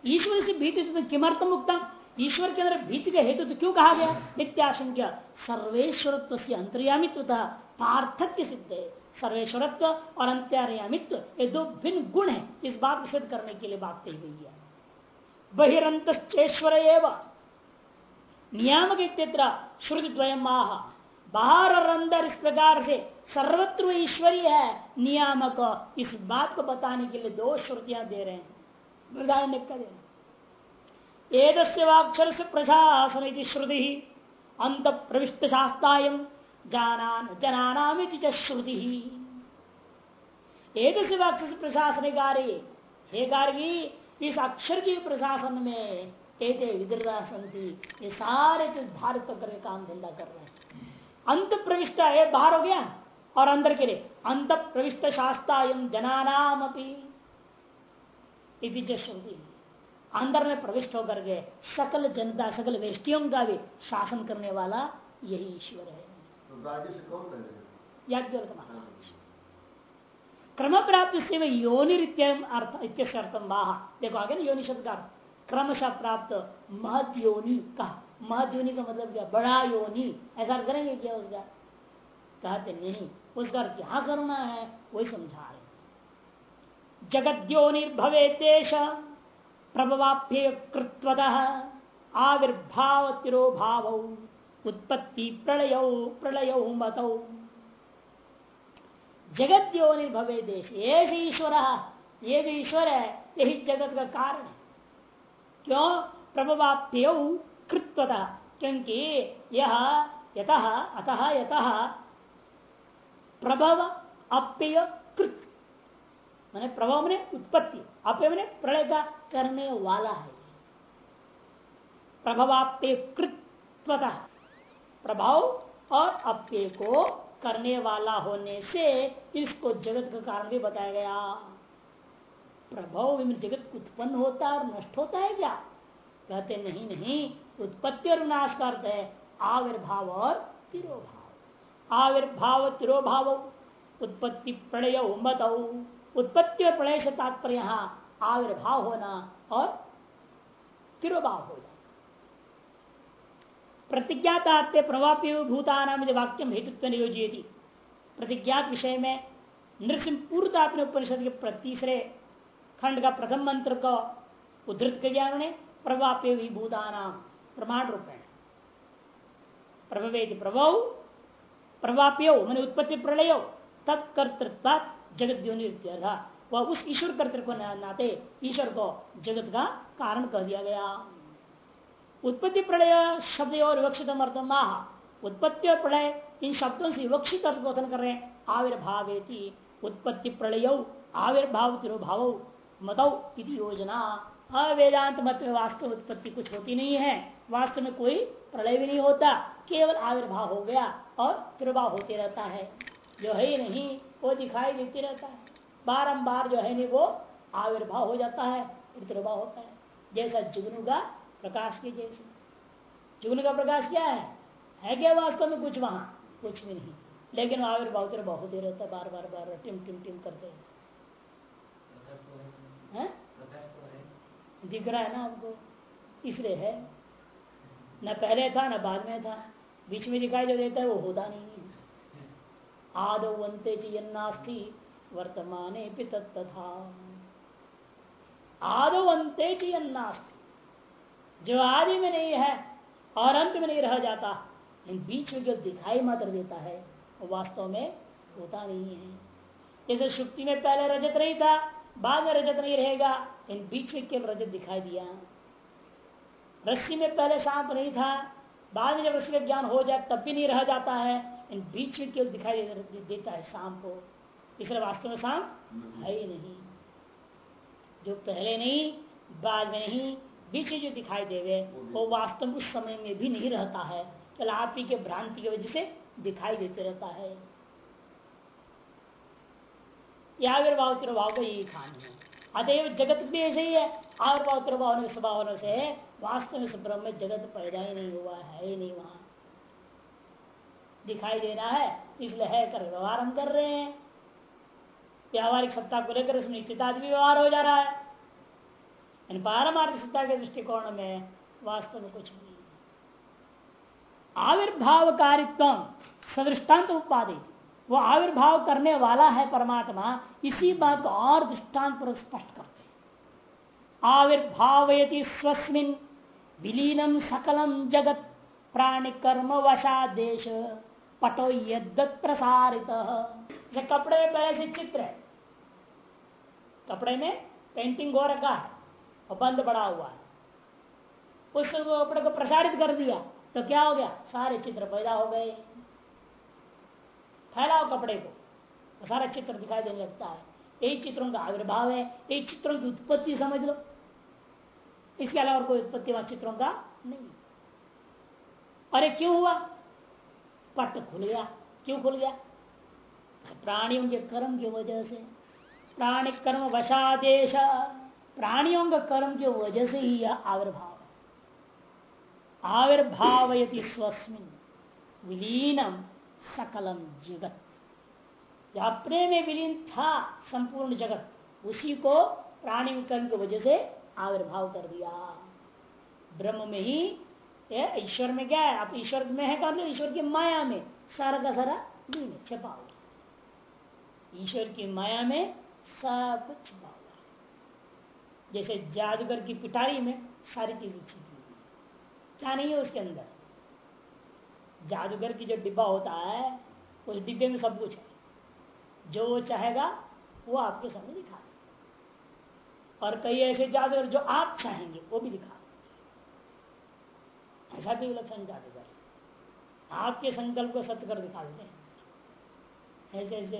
ईश्वर से भीति तो किमर्थम उत्तम ईश्वर के अंदर भीति का हेतु तो क्यों कहा गया? नित्याशंक्य सर्वेश्वरत्व से अंतर्यामित्व था पार्थक्य सिद्ध है। सर्वेश्वरत्व और अंतर्यामित्व, ये दो भिन्न गुण है। इस बात को सिद्ध करने के लिए बात कही गई है। बहिरंतश्चेश्वर एवं। नियामक श्रुति द्वयम माह बाहर और अंदर इस प्रकार से सर्वत्र ईश्वरीय है, नियामक इस बात को बताने के लिए दो श्रुतियाँ दे रहे हैं। एदस्य वाक्षर से प्रशासन श्रुति अंत प्रविष्ट शास्तायम जानान जनानामिति च श्रुति। एदस्य वाक्षर प्रशासन कार्य। हे कार्य इस अक्षर के प्रशासन में संति ये सारे भारत को काम धंधा कर रहे हैं। अंत प्रविष्ट है बाहर हो गया। और अंदर के लिए अंत प्रविष्ट शास्तायम जनानाम अपनी श्रुति। अंदर में प्रविष्ट होकर के सकल जनता सकल वेष्टियों का भी शासन करने वाला यही ईश्वर है। तो गाड़ी से कह रहे हैं? महाराज क्रम प्राप्त से योनि अर्थ वाह। देखो आगे ना योनि शब्द का क्रमशः प्राप्त महद योनि का महद का मतलब क्या? बड़ा योनि। ऐसा करेंगे क्या उसका? कहते नहीं। उसका क्या करना है? वही समझा रहे जगद्योनिर्भवे देश प्रभवाप्य कृत्वत आविर्भाव तिरोभाव उत्पत्ति प्रलय प्रलय मत। जगत योनि भवे देश ये ईश्वर ये जो ईश्वर है, यही जगत का कारण है। क्यों? प्रभवाप्य कृत्वता, क्योंकि यह यतः, अतः यतः प्रभव, अप्यय, कृत। मैंने प्रभाव में उत्पत्ति अप्य मैंने प्रलय का करने वाला है। प्रभवाप्य कृत्वता, प्रभाव और अप्य को करने वाला होने से इसको जगत का कारण भी बताया गया। प्रभाव जगत उत्पन्न होता है और नष्ट होता है क्या? कहते, नहीं नहीं उत्पत्ति और विनाश करते है आविर्भाव और तिरोभाव। आविर्भाव, तिरोभाव, उत्पत्ति, प्रलय मत उत्पत्ति और प्रलय से तात्पर्य यहाँ आविर्भाव होना और तिरोभाव हो जाए प्रतिज्ञाता प्रभापी भूतान वाक्यम हेतुत्व नियोजित प्रतिज्ञात विषय में नृसिंह पूर्वता अपने उपनिषद के तीसरे खंड का प्रथम मंत्र को उद्धृत दिया उन्होंने प्रभाप्य भूताना प्रमाण रूपेण। प्रभवे प्रभव प्रभाप्यो मैंने उत्पत्ति प्रलय तत्कर्तृत्व जगत द्योनिर्थ वह उस ईश्वर कर्तृत्व को नाते ईश्वर को जगत का कारण कह दिया गया। उत्पत्ति प्रलय शब्द और विवक्षित अर्थम उत्पत्ति और प्रलय, इन शब्दों से विवक्षित अर्थ कथन कर रहे हैं। आविर्भाव उत्पत्ति प्रलय, आविर्भाव तिरुभाव, मतौ योजना। अवेदांत मत में वास्तव उत्पत्ति कुछ होती नहीं है। वास्तव में कोई प्रलय भी नहीं होता केवल आविर्भाव हो गया और तिरुभाव होते रहता है। जो है ही नहीं वो दिखाई देते रहता है। बारंबार जो है नहीं वो आविर्भाव हो जाता है फिर तिरुभाव होता है। जैसा जुगनू का प्रकाश के जैसे। जुगनू का प्रकाश क्या है? है क्या वास्तव में कुछ वहाँ? कुछ भी नहीं। लेकिन आविर्भाव तिरुभाव होते रहता है बार बार बार टिम टिम टिम करते हैं। दिख रहा है ना हमको? इसलिए है। न पहले था, न बाद में था। बीच में दिखाई जो देता है, वो होता नहीं है। आदो वंते चन्नास्थि वर्तमान तथा। आदो चन्नास्थि जो आदि में नहीं है, और अंत में नहीं रह जाता, लेकिन बीच में जो दिखाई मात्र देता है, वो वास्तव में होता नहीं है। जैसे शुक्ति में पहले रजत नहीं था, बाद में रजत नहीं रहेगा इन बीच में केवल रजत दिखाई दिया। रस्सी में पहले सांप नहीं था बाद में जब रस्सी का ज्ञान हो जाए तब भी नहीं रह जाता है। इन बीच में केवल दिखाई देता है सांप को। इसलिए वास्तव में सांप है ही नहीं। जो पहले नहीं बाद में नहीं बीच में जो दिखाई देवे वो वास्तव उस समय में भी नहीं रहता है। कल आप ही के भ्रांति की वजह से दिखाई देते रहता है। या आविर्भाव तिरुभाव का यही खान है। अतएव जगत भी ऐसे ही है। आविर्भाव तिरुभाव स्वभाव से वास्तव में ब्रह्म जगत पैदा ही नहीं हुआ, है ही नहीं वहाँ। दिखाई दे रहा है इसलिए है कर व्यवहार हम कर रहे हैं। व्यावहारिक सत्ता को लेकर उसमें भी व्यवहार हो जा रहा है। पारमार्थिक सत्ता के दृष्टिकोण में वास्तव में कुछ नहीं आविर्भाव कारित्व सदृष्टान्त उत्पादित वो आविर्भाव करने वाला है परमात्मा, इसी बात को और दृष्टांत पर स्पष्ट करते आविर्भावयति स्वस्मिन विलीनम सकलम जगत प्राणी कर्म वशा देश। पटो यद्दत प्रसारित। कपड़े में पहले से चित्र है। कपड़े में पेंटिंग हो रखा है और बंद पड़ा हुआ है। उस कपड़े को प्रसारित कर दिया तो क्या हो गया? सारे चित्र पैदा हो गए। फैलाओ कपड़े को। तो सारा चित्र दिखाई देने लगता है। यही चित्रों का आविर्भाव है। यही चित्रों की उत्पत्ति समझ लो। इसके अलावा और कोई उत्पत्ति वहाँ चित्रों का नहीं। अरे क्यों हुआ? पट खुल गया। क्यों खुल गया? प्राणियों के कर्म की वजह से। प्राणी कर्म वशादेश प्राणियों का कर्म की वजह से ही यह आविर्भाव। आविर्भाव यदि स्वस्मिन विलीनम सकलम जगत। अपने में विलीन था, संपूर्ण जगत, उसी को प्राणी कर्म की वजह से आविर्भाव कर दिया। ब्रह्म में ही ईश्वर में क्या है? आप ईश्वर में है लो ईश्वर की माया में। सारा का सारा नहीं छिपा हुआ ईश्वर की माया में सब कुछ छिपा हुआ जैसे जादूगर की पिटारी में सारी चीज़ें छिपी हुई क्या नहीं है उसके अंदर? जादूगर की जो डिब्बा होता है, उस डिब्बे में सब कुछ है। जो वो चाहेगा, वो आपके सामने दिखा और कई ऐसे जादूगर जो आप चाहेंगे, वो भी दिखा ऐसा भी विलक्षण जादूगर आपके संकल्प को सत्य कर दिखा देते ऐसे ऐसे।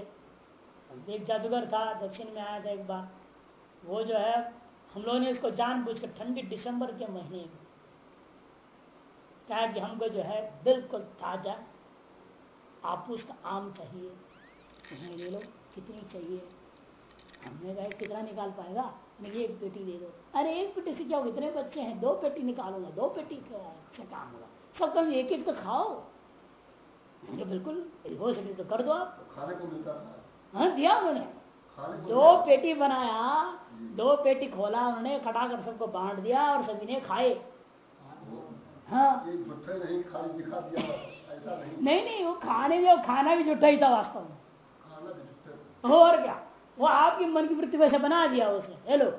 एक जादूगर था, दक्षिण में आया था एक बार। वो जो है, हम लोगों ने इसको जानबूझकर ठंडी दिसंबर के महीने में कहा कि हमको जो है बिल्कुल ताज़ा आपूस का आम चाहिए। ले लो कितनी चाहिए? हमने कहा, कितना निकाल पाएगा? मुझे एक पेटी दे दो। अरे एक पेटी से क्या हो इतने बच्चे हैं दो पेटी निकालूँगा दो पेटी से काम होगा सब तुम एक एक तो खाओ। मैंने बिल्कुल हो सके तो कर दो आप। तो खाने को मिलता था हाँ। दिया उन्होंने। दो पेटी बनाया दो पेटी खोला उन्होंने कटा कर सबको बांट दिया और सभी ने खाए। हाँ। नहीं खाली दिखा दिया ऐसा नहीं। नहीं नहीं वो खाने में खाना भी जुटा ही था वास्तव में। और क्या? वो आपकी मन की वृत्ति वैसे बना दिया उसने। हेलो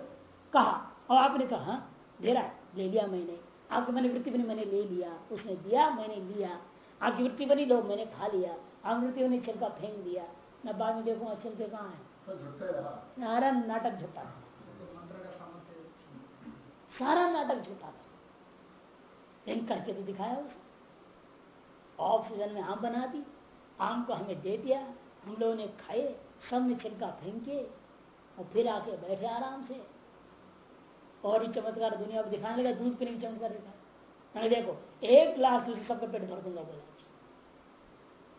कहा और आपने कहा हाँ दे रहा है ले लिया मैंने। आपकी मन की वृत्ति बनी मैंने ले लिया उसने दिया मैंने लिया। आपकी वृत्ति बनी लो मैंने खा लिया। आपकी वृत्ति बनी छिलका फेंक दिया। मैं बाद में देखूँगा छिलके कहाँ है। सारा नाटक झूठा था। सारा नाटक झूठा था। लेकिन करके तो दिखाया उसने ऑक्सीजन में आम बना दी। आम को हमें दे दिया। हम लोगों ने खाए। सबने छिलका फेंके और फिर आके बैठे आराम से। और भी चमत्कार दुनिया में दिखाने लगा, दूध पीने की चमत्कार दिखा मैंने देखो, एक गिलास दूध सबका पेट भर दूँगा बोला।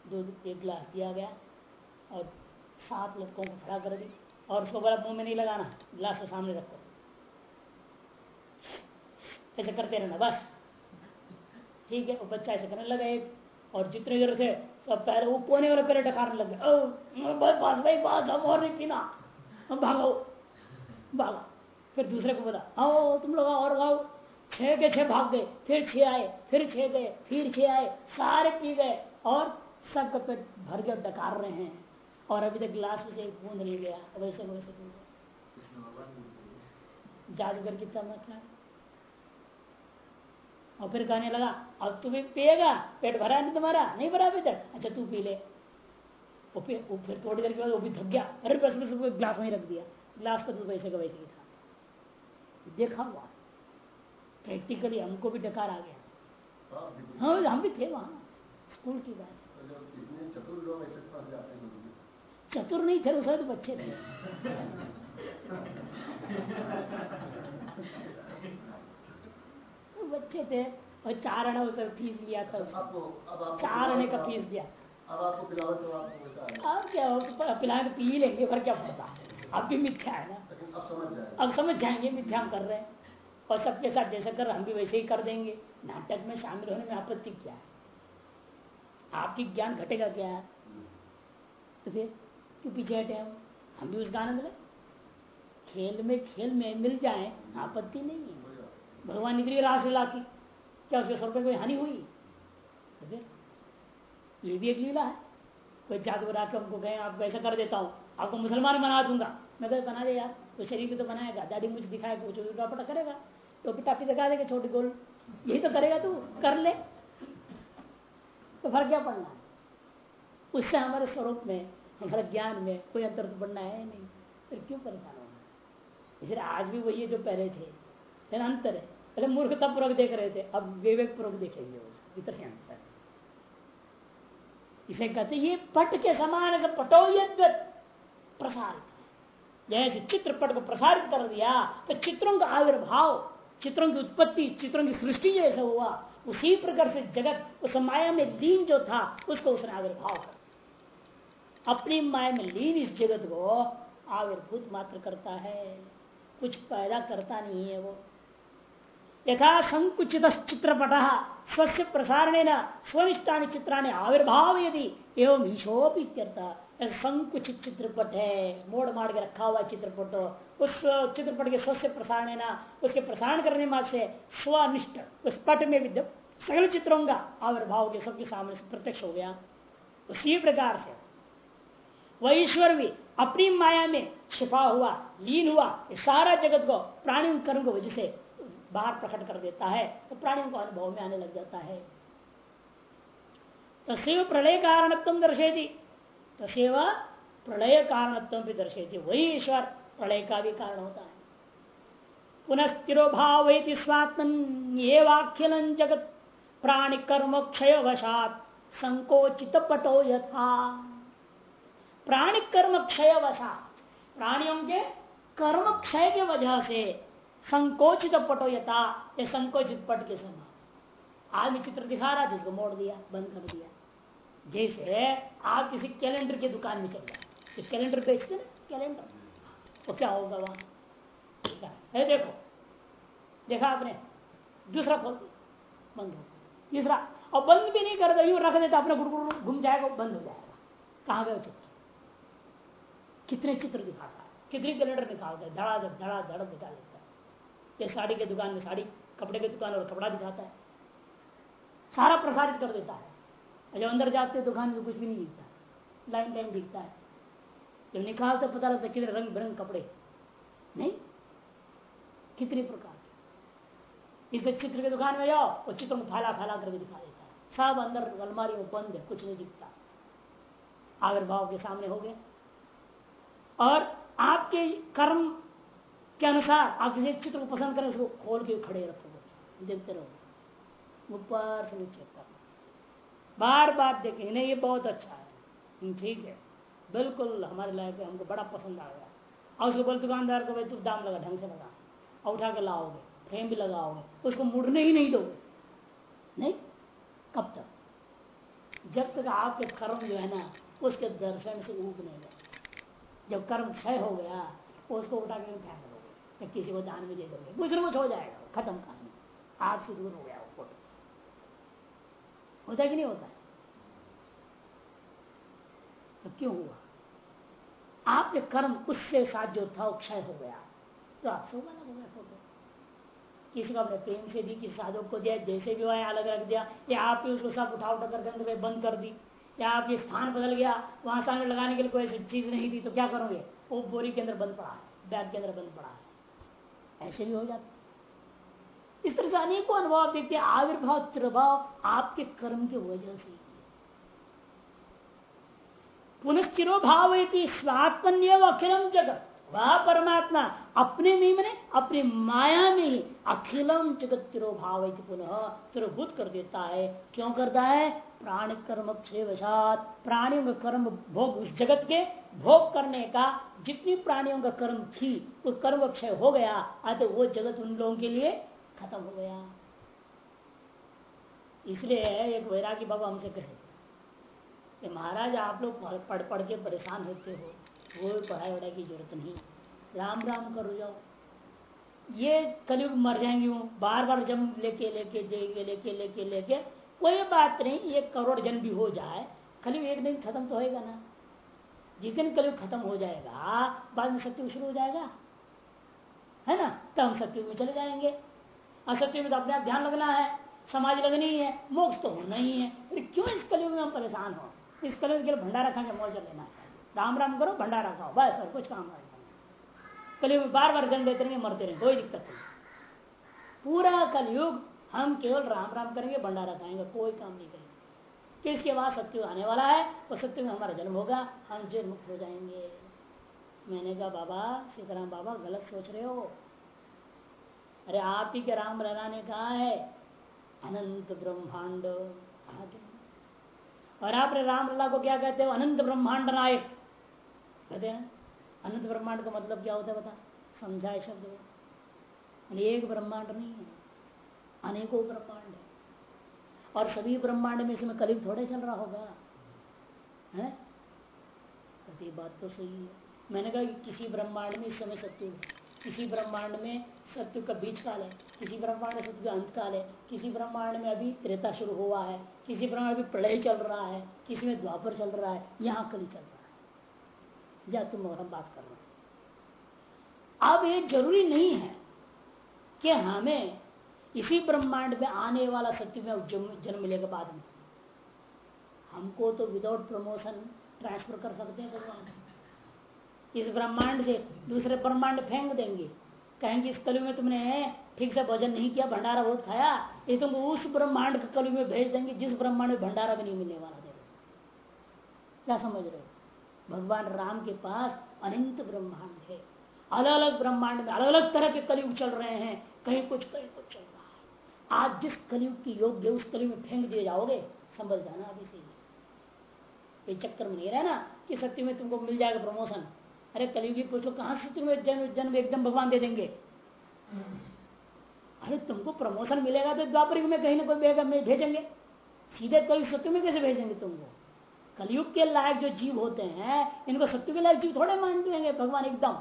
दूध एक गिलास दिया गया, और सात लड़कों को खड़ा कर दी, और उसको बोला, मुँह में नहीं लगाना, गिलास के सामने रखो। ऐसे करते रहना, बस। ठीक है वो बच्चा ऐसे करने लगा एक, और जितने देर थे सब पैर वो कोने वाले पैर डकारने लग गए। भाई और नहीं पीना। भागो। भागो। फिर दूसरे को बोला, आओ, तुम लोग और गाओ छह के छह भाग गए, फिर छह आए, फिर छह गए, फिर छह आए, सारे पी गए, और सबका पेट भर के डकार रहे हैं। और अभी तक गिलास में से एक बूंद नहीं गया वैसे वैसे जादूगर कितना मतलब और फिर कहने लगा अब तू भी पिएगा पेट भरा नहीं तुम्हारा नहीं भरा अभी तक? अच्छा तू पी ले। वो फिर वो फिर थोड़ी देर के बाद वो भी थक गया। अरे बस बस ग्लास वहीं रख दिया। ग्लास का दूध वैसे का वैसे ही था। देखा हुआ। प्रैक्टिकली हमको भी डकार आ गया। भी- हाँ हम भी थे वहाँ। स्कूल की बात। है। तो चतुर हैं में। नहीं थे उस तो बच्चे थे। (laughs) बच्चे थे और चार आना उसे फ़ीस लिया था उसने। आपको अब आपको चार आने का फ़ीस दिया। अब आपको पिलावे तो आपको वैसा है अब क्या हो पिला पी ही लेंगे पर क्या पड़ता अब भी मिथ्या है ना। अब समझ जाए अब समझ जाएँगे मिथ्या हम कर रहे हैं। और सबके साथ जैसे कर हम भी वैसे ही कर देंगे। नाटक में शामिल होने में आपत्ति क्या है? आपकी ज्ञान घटेगा क्या? है तो फिर क्यों पीछे हटे हम? हम भी उसका आनंद लें खेल में खेल में मिल जाए आपत्ति नहीं है। भगवान निकली रासलीला की। क्या उसके स्वरूप में कोई हानि हुई? तो फिर ये भी एक लीला है। कोई जाग बना के हमको गए आपको ऐसा कर देता हूँ, आपको मुसलमान बना दूँगा। मैं कह, बना दे यार तो शरीर भी तो बनाएगा। दाढ़ी मुझे दिखाएगा कुछ उल्टा करेगा टोपी टापी दिखा देगा, छोटी गोल। यही तो करेगा तू, कर ले। तो फ़र्क क्या पड़ना है? उससे हमारे स्वरूप में, हमारे ज्ञान में कोई अंतर तो बढ़ना है नहीं। फिर क्यों परेशान होना? इसलिए आज भी वही है जो पहले थे। लेकिन अंतर है। पहले मूर्खता पूर्वक देख रहे थे, अब विवेक पूर्वक देखेंगे वो इतना ही। अंतर इसे कहते ये पट के समान पटो प्रसारित जैसे चित्रपट को प्रसारित कर दिया तो चित्रों का आविर्भाव, चित्रों की उत्पत्ति, चित्रों की सृष्टि जैसे हुआ, उसी प्रकार से जगत, उस माया में लीन जो था, उसको उसने आविर्भाव कर अपनी माया में लीन इस जगत को आविर्भूत मात्र करता है, कुछ पैदा करता नहीं है वो। यथा संकुचित चित्रपट स्वस्य प्रसारण स्वनिष्ठा चित्राने आविर्भाव यदि एवं संकुचित चित्रपट है मोड़ मार के रखा हुआ चित्रपट, उस चित्रपट के स्वस्य प्रसारण उसके प्रसारण करने मात्र से स्वनिष्ठ, उस पट में विद्य सकल चित्रों का आविर्भाव के सबके सामने से प्रत्यक्ष हो गया। उसी प्रकार से वह ईश्वर भी अपनी माया में छिपा हुआ, लीन हुआ सारा जगत को प्राणी कर्म को वजह से बाहर प्रकट कर देता है तो प्राणियों को अनुभव में आने लग जाता है। तस्व प्रलय कारण तुम दर्शेती तस्व प्रलय कारण भी दर्शेती वही ईश्वर प्रलय का भी कारण होता है। पुनस्थिरो भाव स्वात्मन ये वाक्यन जगत। प्राणि कर्म क्षय वशात संकोचित पटो यथा। प्राणि कर्म क्षय वशात प्राणियों के कर्म क्षय के वजह से संकोचित पटो यथा, ये संकोचित पट के समान। आदमी चित्र दिखा रहा था इसको मोड़ दिया, बंद कर दिया। जैसे आप किसी कैलेंडर की दुकान में चल जाए कैलेंडर बेचते ना, कैलेंडर। तो क्या होगा वहाँ? देखो, देखा आपने? दूसरा खोल बंद हो तीसरा, और बंद भी नहीं करता यूँ रख देता, अपने गुड़गुड़ घूम जाएगा, बंद हो जाएगा। कहाँ गए चित्र? कितने चित्र दिखाता है? कितने कैलेंडर निकालता है? धड़ा धड़ धड़ा धड़ दिखा देता है ये साड़ी के दुकान में साड़ी, कपड़े की दुकान और कपड़ा दिखाता है। सारा प्रसारित कर देता है। जब अंदर जाते दुकान में तो कुछ भी नहीं दिखता। लाइन लाइन दिखता है। जब निकालते पता लगता कितने रंग बिरंग कपड़े। नहीं। कितने प्रकार इसके चित्र की दुकान में जाओ वो चित्र को फैला फैला करके दिखा देता है। सब अंदर अलमारी में बंद है, कुछ नहीं दिखता। आविर्भाव के सामने हो गए। और आपके कर्म के अनुसार आप किसी चित्र को पसंद करें उसको खोल के खड़े रखोगे देखते रहो। ऊपर से नीचे कर बार बार देखेंगे नहीं, ये बहुत अच्छा है। ठीक है। बिल्कुल हमारे लायक हमको बड़ा पसंद आ गया। और उसको बोल, दुकानदार को भाई तू दाम लगा, ढंग से लगा। और उठा के लाओगे, फ्रेम भी लगाओगे, उसको मुड़ने ही नहीं दोगे। नहीं? कब तक? जब तक आपके कर्म जो है ना, उसके दर्शन से ऊब नहीं जब कर्म क्षय हो गया, उसको उठा के फेंक या किसी को दान में दे दोगे। कुछ कुछ हो जाएगा, खत्म कहानी आपसे दूर हो गया वो फ़ोटो। होता कि नहीं होता? तो क्यों हुआ? आपके कर्म उससे साथ जो था क्षय हो गया। तो आपसे अलग हो गया फ़ोटो। किसी को अपने प्रेम से दी, किसी साधक को दिया, जैसे भी हुआ अलग रख दिया, या आप ही उसको सब उठा उठा करके अंदर बंद कर दी, या आपके स्थान बदल गया, वहाँ सामने लगाने के लिए कोई ऐसी चीज़ नहीं थी तो क्या करोगे? वो बोरी के अंदर बंद पड़ा है, बैग के अंदर बंद पड़ा है। ऐसे भी हो जाते इस तरह से अनेकों अनुभव देखते आविर्भाव, त्रिभाव आपके कर्म की वजह से। पुनश्चिरो भाव स्वात्मन्य अखिलम जगत। वह परमात्मा, अपने में मैंने अपनी माया में ही अखिलम जगत तिरो भाव पुनः तिरोभूत कर देता है। क्यों करता है? प्राण कर्म क्षय वसात प्राणियों का कर्म भोग, उस जगत के भोग करने का। जितनी प्राणियों का कर्म थी उस कर्म क्षय हो गया। अतः वो जगत उन लोगों के लिए खत्म हो गया। इसलिए एक वैरागी बाबा हमसे कहे महाराज, आप लोग पढ़ पढ़ के परेशान होते हो। वो पढ़ाई वढ़ाई की ज़रूरत नहीं। राम राम करो जाओ। ये कलयुग मर जाएँगे बार बार जन्म लेके लेके लेके लेके लेके लेके। कोई बात नहीं एक करोड़ जन्म भी हो जाए। कलयुग एक दिन खत्म तो होएगा ना। जिस दिन कलयुग खत्म हो जाएगा, बाद में सत्युग शुरू हो जाएगा। है ना? तो हम सत्युग में चले जाएँगे। असत्य में तो अपने आप ध्यान लगना है। समाज लगनी है। मोक्ष तो होना ही है। फिर क्यों इस कलयुग में हम परेशान हो? इस कलयुग के लिए भंडारा खा के मौज लेना चाहिए राम राम करो, भंडारा खाओ, बस, और कुछ काम नहीं कलयुग बार बार जन्म देते रहेंगे, मरते रहेंगे, कोई दिक्कत नहीं। पूरा कलयुग हम केवल राम राम करेंगे, भंडारा खाएँगे कोई काम नहीं करेंगे। किसके बाद सत्य आने वाला है, वो सत्य में हमारा जन्म होगा, हम जेल मुक्त हो जाएँगे। मैंने कहा, बाबा, सीताराम बाबा, गलत सोच रहे हो। अरे, आप ही के राम लला ने कहा है? अनंत ब्रह्मांड और आपने राम लला को क्या कहते हो? अनंत ब्रह्मांड नायक। कहते हैं, अनंत ब्रह्मांड का मतलब क्या होता है बता समझाए शब्द एक ब्रह्मांड नहीं है, अनेकों ब्रह्मांड है। और सभी ब्रह्मांड में इसमें कलिप थोड़े चल रहा होगा। है? तो बात तो सही है। मैंने कहा कि किसी ब्रह्मांड में इस समय सत्य किसी ब्रह्मांड में सत्य का बीच काल है। किसी ब्रह्मांड में सत्य का अंत काल है। किसी ब्रह्मांड में अभी त्रेता शुरू हुआ है। किसी ब्रह्मांड में प्रलय चल रहा है। किसी में द्वापर चल रहा है। यहाँ कली चल रहा है। जा तुम हम बात कर रहे अब ये ज़रूरी नहीं है कि हमें इसी ब्रह्मांड में आने वाला सत्य में जन्म मिलेगा बाद में। हमको तो विदाउट प्रमोशन ट्रांसफ़र कर सकते हैं भगवान इस ब्रह्मांड से दूसरे ब्रह्मांड फेंक देंगे। कहेंगे, इस कलु में तुमने ठीक से भोजन नहीं किया, भंडारा बहुत खाया, ये तुम उस ब्रह्मांड के कलु में भेज देंगे, जिस ब्रह्मांड में भंडारा भी नहीं मिलने वाला क्या समझ रहे हो? भगवान राम के पास अनंत ब्रह्मांड है। अलग अलग ब्रह्मांड में अलग अलग तरह के कलयुग चल रहे हैं। कहीं कुछ कहीं कुछ चल रहा है। आज जिस कलयुग की योग्य उस कलयुग में फेंक दिए जाओगे, संभल जाना अभी से ये चक्कर में नहीं रहना कि सत्य में तुमको मिल जाएगा प्रमोशन। अरे कलयुगी पूछो, कहाँ से तुम्हें जन्म जन्म एकदम भगवान दे देंगे? अरे तुमको प्रमोशन मिलेगा तो द्वापर में कहीं ना कोई भेजेंगे। सीधे कल सत्य में कैसे भेजेंगे तुमको? कलयुग के लायक जो जीव होते हैं, इनको सत्य के लायक जीव थोड़े मान देंगे भगवान एकदम।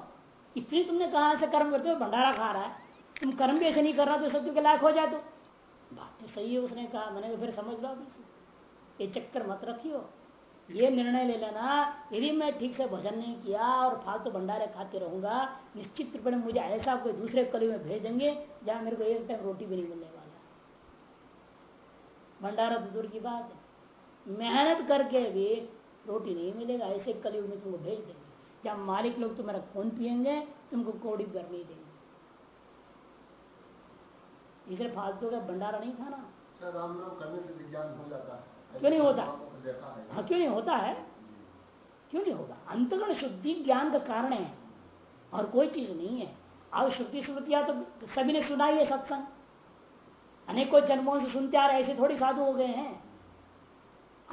इसलिए तुमने कहा से कर्म करते हो? भंडारा खा रहा है। तुम कर्म भी ऐसे नहीं कर रहा तो सत्य के लायक हो जाए तो। बात तो सही है, उसने कहा। मैंने फिर समझ लो ये चक्कर मत रखियो। ये निर्णय ले लेना, यदि मैं ठीक से भजन नहीं किया और फालतू तो भंडारे खाते रहूँगा, निश्चित रूप में मुझे ऐसा कोई दूसरे कली में भेज देंगे, जहाँ मेरे को एक टाइम रोटी भी नहीं मिलने वाला। भंडारा तो दूर की बात है। मेहनत करके भी रोटी नहीं मिलेगा ऐसे कलयुग में तुमको भेज देंगे। जब मालिक लोग तुम्हारा खून पियेंगे तुमको कौड़ी कर नहीं देंगे। इसे फालतू का भंडारा नहीं खाना। राम राम करने से विज्ञान हो जाता है। क्यों नहीं होता? हाँ। क्यों नहीं होता है? क्यों नहीं होगा? अंतगण शुद्धि ज्ञान का कारण है और कोई चीज़ नहीं है। अब श्रुति स्मृतियाँ तो सभी ने सुना ही है सत्संग। अनेकों जन्मों से सुनते आ रहे ऐसे थोड़ी साधु हो गए हैं।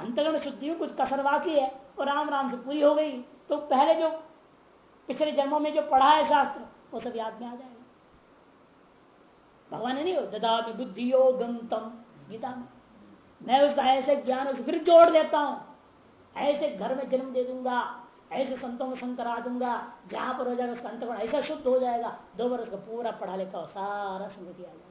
अंतगण शुद्धि में कुछ कसर बाकी है और राम राम से पूरी हो गई। तो पहले जो पिछले जन्मों में जो पढ़ा है शास्त्र, वो सब याद में आ जाएगा। भगवान ने नहीं हो ददा बुद्धि योगम तम गीता में मैं उसका ऐसे ज्ञान, उसे फिर जोड़ देता हूँ। ऐसे घर में जन्म दे दूँगा, ऐसे संतों में संत करा दूँगा, जहाँ पर हो जाएगा उसका अंत ऐसा शुद्ध हो जाएगा। दो वर्ष का पूरा पढ़ा लिखा हो सारा स्मृति आ जाएगा।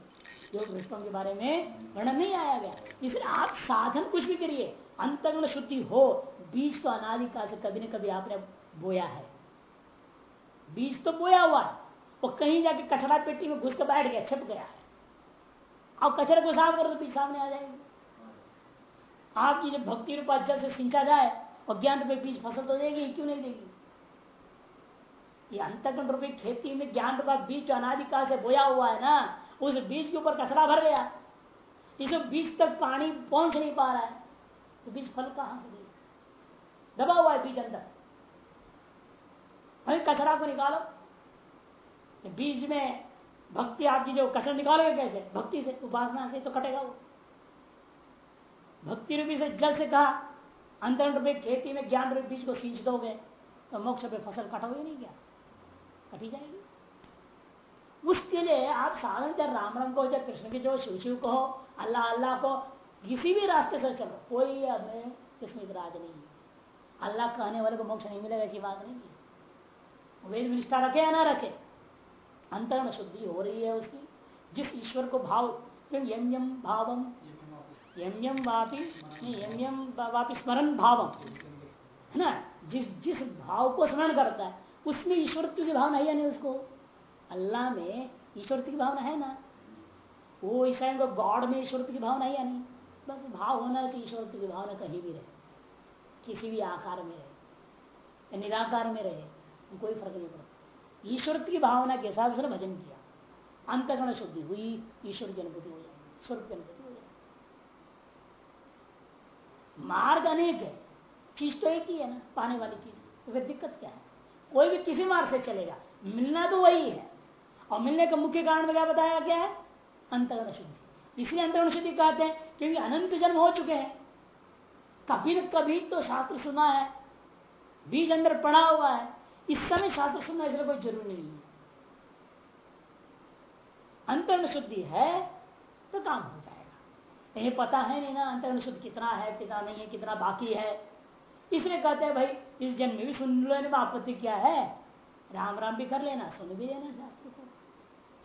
योग विष्णु के बारे में वर्णन नहीं आया गया। इसलिए आप साधन कुछ भी करिए अंतगुण शुद्धि हो, बीज तो अनादिका से कभी न कभी आपने बोया है। बीज तो बोया हुआ है, वो कहीं जाके कचरा पेटी में घुस कर बैठ गया, छिप गया है। अब कचरे को साफ़ करो तो बीज सामने आ जाएगी। आपकी जब भक्ति रूपा जल से सिंचा जाए और ज्ञान रुपये बीज फ़सल तो देगी क्यों नहीं देगी? ये अंतकरण रूपी खेती में ज्ञान रूपा बीज जो अनादिकाल से बोया हुआ है ना, उस बीज के ऊपर कचरा भर गया। इस बीज तक पानी पहुँच नहीं पा रहा है। तो बीज फल कहाँ से देगा? दबा हुआ है बीज अंदर। भाई कचरा को निकालो। बीज में भक्ति आपकी जो कचरा निकालोगे कैसे? भक्ति से, उपासना से तो कटेगा वो। भक्ति रूपी से जल से कहा अंतर रूपी खेती में ज्ञान रूपी बीज को सींच दोगे तो मोक्ष पे फ़सल कटोगे नहीं क्या? कटी जाएगी। उसके लिए आप साधन चाहे राम राम को चाहे कृष्ण के जो शिव शिव को अल्लाह अल्लाह को किसी भी रास्ते से चलो, कोई हमें इसमें इतराज नहीं है। अल्लाह कहने वाले को मोक्ष नहीं मिलेगा, ऐसी बात नहीं है। वेद निष्ठा रखे या ना रखे अंतर शुद्धि हो रही है उसकी। जिस ईश्वर को भाव, यम यम भावम, यम यम वापी यम यम वापी स्मरण भावम, है ना? जिस जिस भाव को स्मरण करता है, उसमें ईश्वरत्व की भावना है या नहीं उसको? अल्लाह में ईश्वरत्व की भावना है ना? वो ईसाई को गॉड में ईश्वरत्व की भावना है या नहीं? बस भाव होना चाहिए ईश्वरत्व की भावना कहीं भी रहे, किसी भी आकार में रहे निराकार में रहे, कोई फ़र्क नहीं पड़ता। ईश्वरत्व की भावना के साथ उसने भजन किया। अंतगण शुद्धि हुई, ईश्वर की अनुभूति हो जाए स्वरूप की अनुभूति मार्ग अनेक है, चीज़ तो एक ही है ना, पाने वाली चीज़। तो फिर दिक्कत क्या है? कोई भी किसी मार्ग से चलेगा, मिलना तो वही है। और मिलने का मुख्य कारण में क्या बताया क्या है? अंतरण शुद्धि। इसलिए अंतरण शुद्धि कहते हैं क्योंकि अनंत जन्म हो चुके हैं। कभी न कभी तो शास्त्र सुना है, बीज अंदर पड़ा हुआ है। इस समय शास्त्र सुनना इसलिए कोई ज़रूरी नहीं है। अंतरण शुद्धि है तो काम हो जाएगा। कहीं पता है नहीं ना अंतर शुद्ध कितना है, कितना नहीं है, कितना बाकी है। इसलिए कहते हैं, भाई, इस जन्म में भी सुन में आपत्ति क्या है? राम राम भी कर लेना, सुन भी लेना शास्त्र को।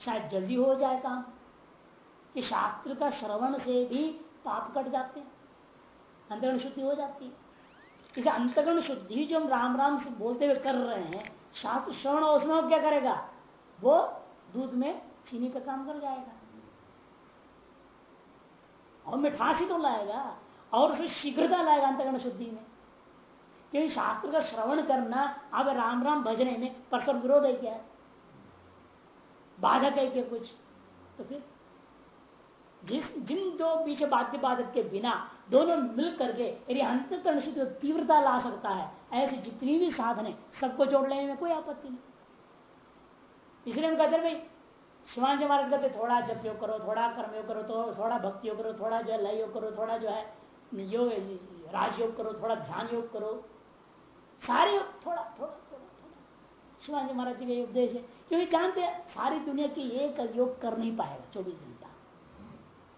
शायद जल्दी हो जाए काम। कि शास्त्र का श्रवण से भी पाप कट जाते हैं अंतगण शुद्धि हो जाती है। इसे अंतगण शुद्धि जो हम राम राम से बोलते हुए कर रहे हैं, शास्त्र श्रवण उसमें क्या करेगा? वो दूध में चीनी का काम कर जाएगा। और मिठास ही तो लाएगा, और उसमें शीघ्रता लाएगा अंतगण शुद्धि में। क्योंकि शास्त्र का श्रवण करना, अब राम राम भजने में परस्पर विरोध है क्या? बाधक है क्या कुछ? तो फिर जिस, जिन दो बीच बाध्य बाधक के बिना दोनों मिल करके यदि अंतकरण से तीव्रता ला सकता है, ऐसी जितनी भी साधन सबको जोड़ लेने में कोई आपत्ति नहीं। इसलिए हम कहते भाई शिवान जी महाराज कहते, थोड़ा जप योग करो, थोड़ा कर्म योग करो तो थोड़ा भक्ति योग करो, थोड़ा जो है लय योग करो, थोड़ा जो है योग राजयोग करो, थोड़ा ध्यान योग करो। सारे योग, थोड़ा थोड़ा थोड़ा थोड़ा। शिवाजी महाराज जी का उपदेश है, क्योंकि जानते हैं, सारी दुनिया की एक योग कर नहीं पाएगा, चौबीस घंटा।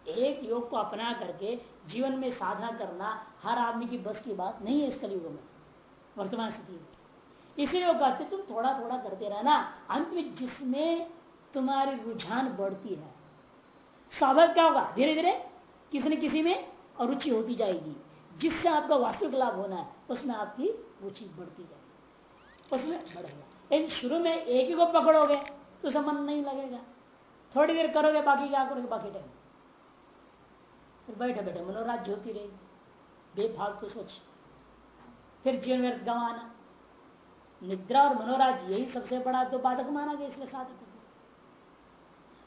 एक योग को अपना करके जीवन में साधना करना हर आदमी की बस की बात नहीं है इस कलयुग में, वर्तमान स्थिति में। इसीलिए वो कहते तुम थोड़ा थोड़ा करते रहना। अंत में जिसमें तुम्हारी रुझान बढ़ती है, स्वाभाविक क्या होगा? धीरे धीरे किसी न किसी में रुचि होती जाएगी। जिससे आपका वास्तविक लाभ होना है, उसमें आपकी रुचि बढ़ती जाएगी, उसमें बढ़ेगा। लेकिन शुरू में एक ही को पकड़ोगे तो समन नहीं लगेगा। थोड़ी देर करोगे, बाकी क्या करोगे? बाकी टाइम। फिर बैठे बैठे मनोराज्य होती रहेगी बेफालतू सोच। फिर जीवन व्यर्थ गंवाना निद्रा और मनोराज यही सबसे बड़ा तो बाधक माना गया इसलिए साधक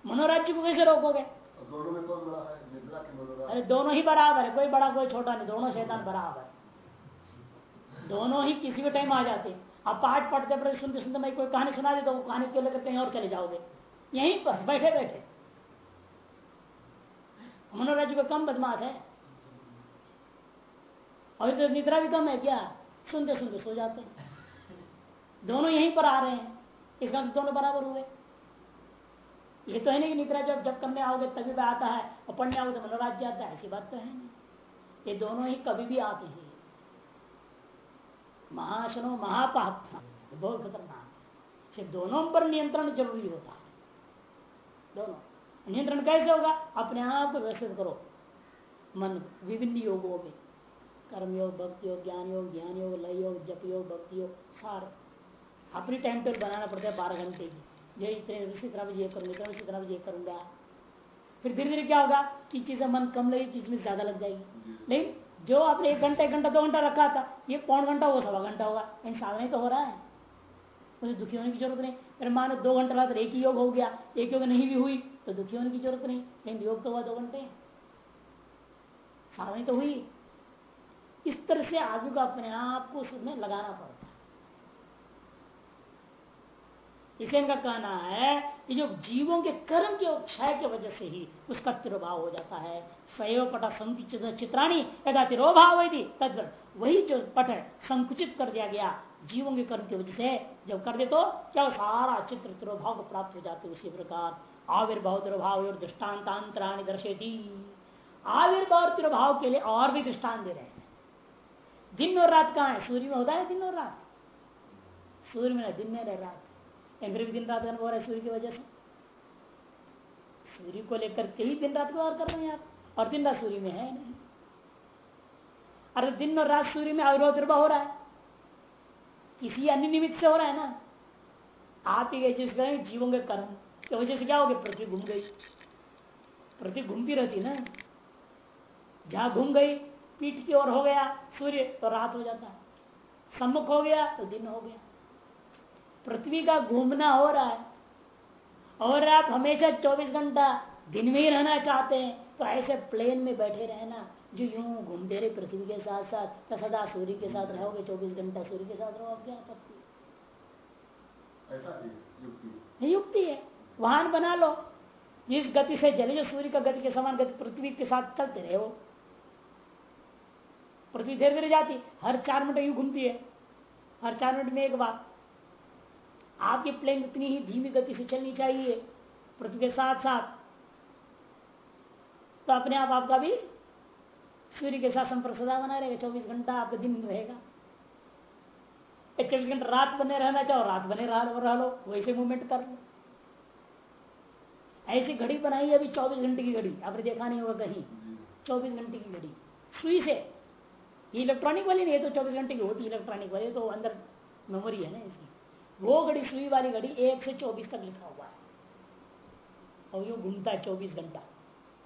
मनोराज्य को कैसे रोकोगे? दोनों में कौन बड़ा है? निद्रा की मनोराज्य। अरे दोनों ही बराबर है कोई बड़ा कोई छोटा नहीं दोनों शैतान बराबर दोनों ही किसी भी टाइम आ जाते। अब पाठ पढ़ते पढ़ते सुनते सुनते मैं कोई कहानी सुना दे तो वो कहानी क्यों लेकर कहीं और चले जाओगे। यहीं पर बैठे बैठे। मनोराज्य को कम बदमाश है। अभी तो निद्रा भी कम है क्या? सुनते सुनते सो जाते हैं। दोनों यहीं पर आ रहे हैं। इसका दोनों बराबर हुए। ये तो है नहीं कि निद्रा जब जब करने आओगे तभी भी आता है और पढ़ने आओगे तो मनोराज्य आता है। ऐसी बात तो है नहीं। ये दोनों ही कभी भी आते हैं। महाशनो महापाप। बहुत खतरनाक। दोनों पर नियंत्रण ज़रूरी होता है। दोनों। नियंत्रण कैसे होगा? अपने आप को व्यवस्थित करो। मन विभिन्न योगों में। कर्म योग भक्ति योग ज्ञान योग ध्यान योग लय योग जप योग भक्ति योग सारे। अपनी टाइम टेबल बनाना पड़ता है बारह घंटे की। ये इतने इसी तरह ये करूँगा इतना इसी तरह ये करूँगा। फिर धीरे धीरे क्या होगा कि चीज़ें मन कम लगेगी चीज़ में ज़्यादा लग जाएगी। लेकिन जो आपने एक घंटा एक घंटा दो घंटा रखा था ये पौन घंटा वो सवा घंटा होगा। इन साधना तो हो रहा है। मुझे दुखी होने की ज़रूरत नहीं। फिर मानो दो घंटा रहा एक ही योग हो गया एक योग नहीं भी हुई तो दुखी होने की ज़रूरत नहीं, लेकिन योग तो हुआ दो घंटे साधना तो हुई। इस तरह से आदमी को अपने आप को उसमें लगाना पड़ता है। इसे इनका कहना है कि जो जीवों के कर्म के क्षय की वजह से ही उसका तिरुभाव हो जाता है। सयो पटा संकुचित चित्राणी यदा तिरोभाव तद वही जो पट है, संकुचित कर दिया गया जीवों के कर्म की वजह से जब कर दे तो क्या सारा चित्र तिरोभाव को प्राप्त हो जाते उसी प्रकार। आविर्भाव तिरुभाव और दृष्टान्तांतराणी दर्शेती आविर्भाव तिरुभाव के लिए और भी दृष्टान दे रहे हैं। दिन और रात कहाँ है? सूर्य में होता है दिन और रात? सूर्य में दिन में रात। फिर भी दिन रात का अनुभव है सूर्य की वजह से। सूर्य को लेकर के ही दिन रात व्यवहार कर रहे हैं आप। और दिन रात सूर्य में है नहीं। अरे दिन और रात सूर्य में अविरोध हो रहा है। किसी अन्य निमित्त से हो रहा है ना। आप ही जिस जीवों के कर्म की वजह से क्या हो गया? पृथ्वी घूम गई। पृथ्वी घूमती रहती ना। जहाँ घूम गई पीठ की ओर हो गया सूर्य तो रात हो जाता। है सम्मुख हो गया तो दिन हो गया। पृथ्वी का घूमना हो रहा है। और आप हमेशा 24 घंटा दिन में ही रहना चाहते हैं तो ऐसे प्लेन में बैठे रहना जो यूँ घूमते रहे पृथ्वी के साथ साथ तो सदा सूर्य के साथ रहोगे 24 घंटा सूर्य के साथ रहो क्या आपत्ति युक्ति है। वाहन बना लो। जिस गति से जले, जो सूर्य का गति के समान गति पृथ्वी के साथ चलते रहे वो। पृथ्वी धीरे धीरे जाती, हर चार मिनट यूँ घूमती है। हर चार मिनट में एक बार। आपकी प्लेन उतनी ही धीमी गति से चलनी चाहिए, पृथ्वी के साथ साथ। तो अपने आप, आपका भी सूर्य के साथ संपर्क सदा बना रहेगा, चौबीस घंटा आपका दिन रहेगा। चौबीस घंटा रात बने रहना चाहो, रात बने रह लो, वैसे मूवमेंट कर लो। ऐसी घड़ी बनाई अभी चौबीस घंटे की घड़ी। आपने देखा नहीं होगा कहीं। चौबीस घंटे की घड़ी। सुई से। इलेक्ट्रॉनिक वाली नहीं तो चौबीस घंटे की होती इलेक्ट्रॉनिक वाली तो अंदर मेमोरी है ना इसकी। वो घड़ी, सुई वाली घड़ी एक से चौबीस तक लिखा हुआ है। और यू घूमता है चौबीस घंटा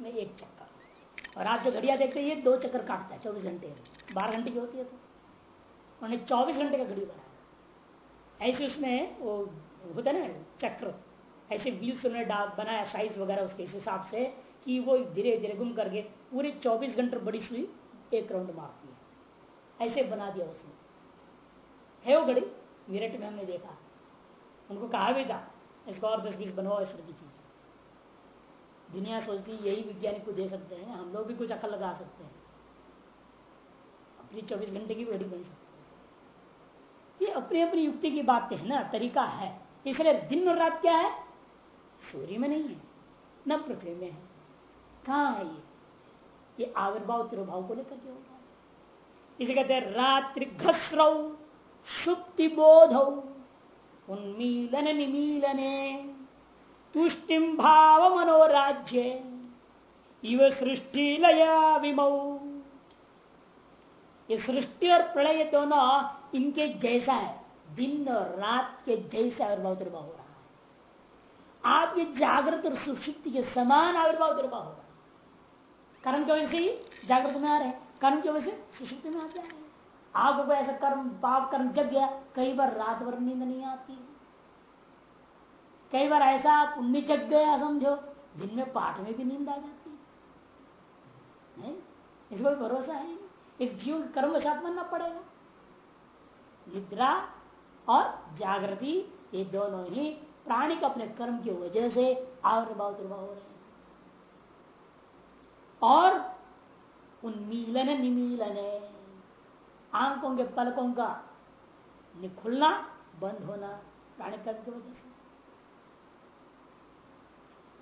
में एक चक्कर। और आप जो घड़िया देखते हैं, ये दो चक्कर काटता है चौबीस घंटे बारह घंटे की होती है तो। उन्होंने चौबीस घंटे का घड़ी बनाया। ऐसे उसमें वो होता है ना, चक्र। ऐसे व्हील्स उन्होंने बनाया साइज़ वगैरह उसके हिसाब से, कि वो धीरे धीरे घूम करके पूरे 24 घंटे बड़ी सुई एक राउंड मारती है। ऐसे बना दिया उसने। है वो घड़ी? मेरठ में हमने देखा। उनको कहा भी था, इसको और दस बीस बनवाओ इस की चीज़। दुनिया सोचती यही विज्ञानिक को दे सकते हैं, हम लोग भी कुछ अकल लगा सकते हैं। अपनी चौबीस घंटे की घड़ी बन सकती ये अपनी अपनी युक्ति की बात है ना, तरीका है। इसलिए दिन और रात क्या है? सूर्य में नहीं है, न पृथ्वी में है। कहा है ये? ये आविर्भाव तिरुभाव को लेकर के होगा। इसे कहते हैं रात्रि घसरऊ सुप्ति बोध उन्मीलन निमीलने तुष्टिम भाव मनोराज्य, इव सृष्टि लया विमौ। ये सृष्टि और प्रलय दोनों इनके जैसा है, दिन और रात के जैसे आविर्भाव तिरुभाव हो रहा आप ये जागृत और सुषुप्ति के समान आविर्भाव तिरुभाव हो रहा है कर्म की वजह से ही जागृत में आ रहे कर्म की वजह से सुषुप्ति में आ जा रहे आपको ऐसा कर्म, पाप कर्म जग गया, कई बार रात भर नींद नहीं आती। कई बार ऐसा पुण्य जग गया, समझो, दिन में पाठ में भी नींद आ जाती है। इसको भरोसा है एक जीव कर्म के साथ मानना पड़ेगा। निद्रा और जागृति, ये दोनों ही प्राणी के अपने कर्म की वजह से आविर्भाव दुर्भाव हो रहे हैं। और उन्मीलन निमीलन आँखों के पलकों का निखुलना, बंद होना प्राणी कर्म की वजह से।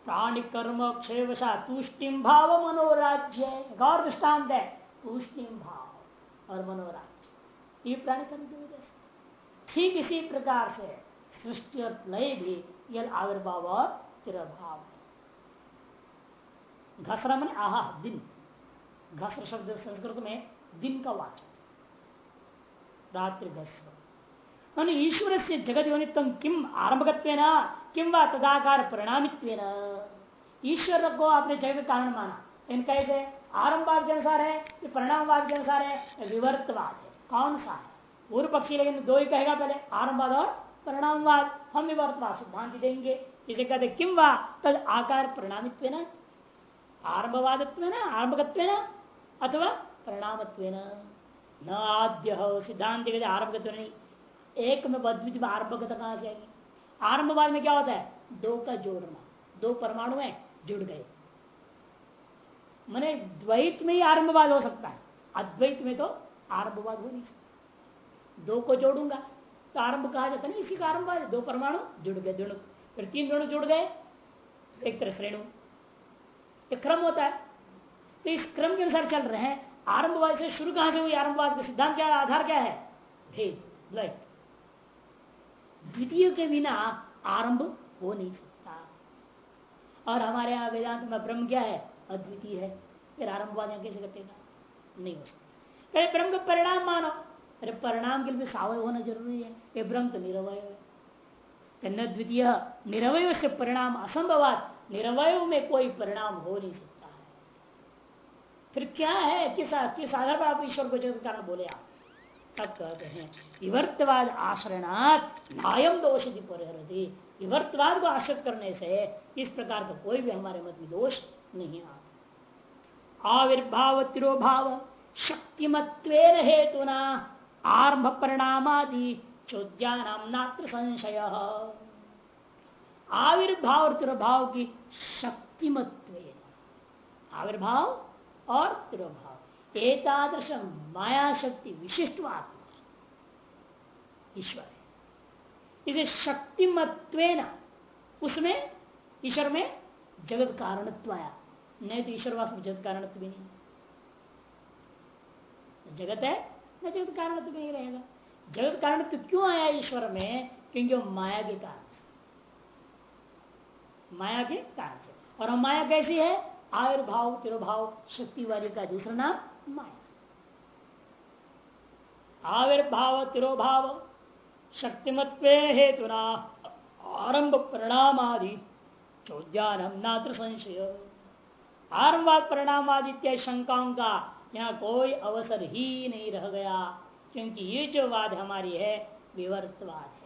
प्राणी कर्म क्षयवशा तुष्टिम भाव मनोराज्य गौर दृष्टांत है तुष्टिम भाव और मनोराज्य। ये प्राणी कर्म की वजह से। ठीक इसी प्रकार से सृष्टि और लय भी यह आविर्भाव और तिरभाव। घसरा मन आहा, दिन। घसर शब्द संस्कृत में दिन का वाचक रात्रि घसर ईश्वर से जगत योनित्व किम आरंभकत्व किम व तदाकार परिणामित्व ईश्वर को आपने जगत कारण माना। इन कैसे आरंभवाद के अनुसार है कि परिणामवाद के अनुसार है विवर्तवाद है। कौन सा है? पूर्व पक्षी लेकिन दो ही कहेगा पहले आरंभवाद और परिणामवाद। हम विवर्तवाद सिद्धांत देंगे। इसे कहते किम वा तद आकार परिणामित्व न आरंभवादत्व न आरंभकत्व न अथवा परिणामत्व न आद्य हो सिद्धांत कहते आरंभकत्व नहीं। एक में अद्वित में आरंभकता कहाँ से आएगी? आरंभवाद में क्या होता है? दो का जोड़ना दो परमाणु है, जुड़ गए। मैंने द्वैत में ही आरंभवाद हो सकता है। अद्वैत में तो आरंभवाद हो नहीं सकता। दो को जोड़ूँगा। तो आरंभ कहा जाता नहीं, इसी का आरंभ दो परमाणु जुड़ गए, दोनों। फिर तीन दोनों जुड़ गए एक तरह श्रेणु। एक क्रम होता है। तो इस क्रम के अनुसार चल रहे हैं। आरंभवाद से शुरू कहाँ से हुई? आरंभवाद का सिद्धांत क्या आधार क्या है? भेद, द्वैत। द्वितीय के बिना आरंभ हो नहीं सकता। और हमारे यहाँ वेदांत में ब्रह्म क्या है? अद्वितीय है। फिर आरंभवाद यहाँ कैसे करते नहीं हो सकता। ब्रह्म का परिणाम मानो। अरे परिणाम के लिए सावय होना ज़रूरी है। ये ब्रह्म तो निरवय है। न द्वितीय, निरवय से परिणाम असंभवात। निरवय में कोई परिणाम हो नहीं सकता है। फिर क्या है? किस किस आधार पर आप ईश्वर को जगत कारण बोले आप? तब कहते हैं, विवर्तवाद आश्रयनाथ नायम दोष परिहरती। विवर्तवाद को आश्रित करने से इस प्रकार का कोई भी हमारे मत में दोष नहीं आता। आविर्भाव तिरोभाव शक्तिमत्व हेतुना। आरंभ परिणामादि चौद्यानाम नात्र संशय। आविर्भाव और तिरभाव की शक्तिमत्व आविर्भाव और तिरभाव। एकादश माया शक्ति विशिष्ट आत्मा ईश्वर। है इसे शक्तिमत्व उसमें, ईश्वर में जगत कारणत्व आया नहीं तो ईश्वर वास्तव जगत कारणत्व नहीं। जगत है न जगत कारण तो नहीं रहेगा। जगत कारण तो क्यों आया ईश्वर में? क्योंकि वो माया के कारण से। माया के कारण से। और माया कैसी है? आयुर्भाव तिरुभाव, शक्ति वाली का दूसरा नाम माया। आविर्भाव, तिरोभाव, शक्तिमत्व हेतुना आरंभ परिणाम आदि चौद्यानम नात्र संशय। आरंभवाद परिणाम आदित्य शंकाओं का यहाँ कोई अवसर ही नहीं रह गया, क्योंकि ये जो वाद हमारी है, विवर्तवाद है।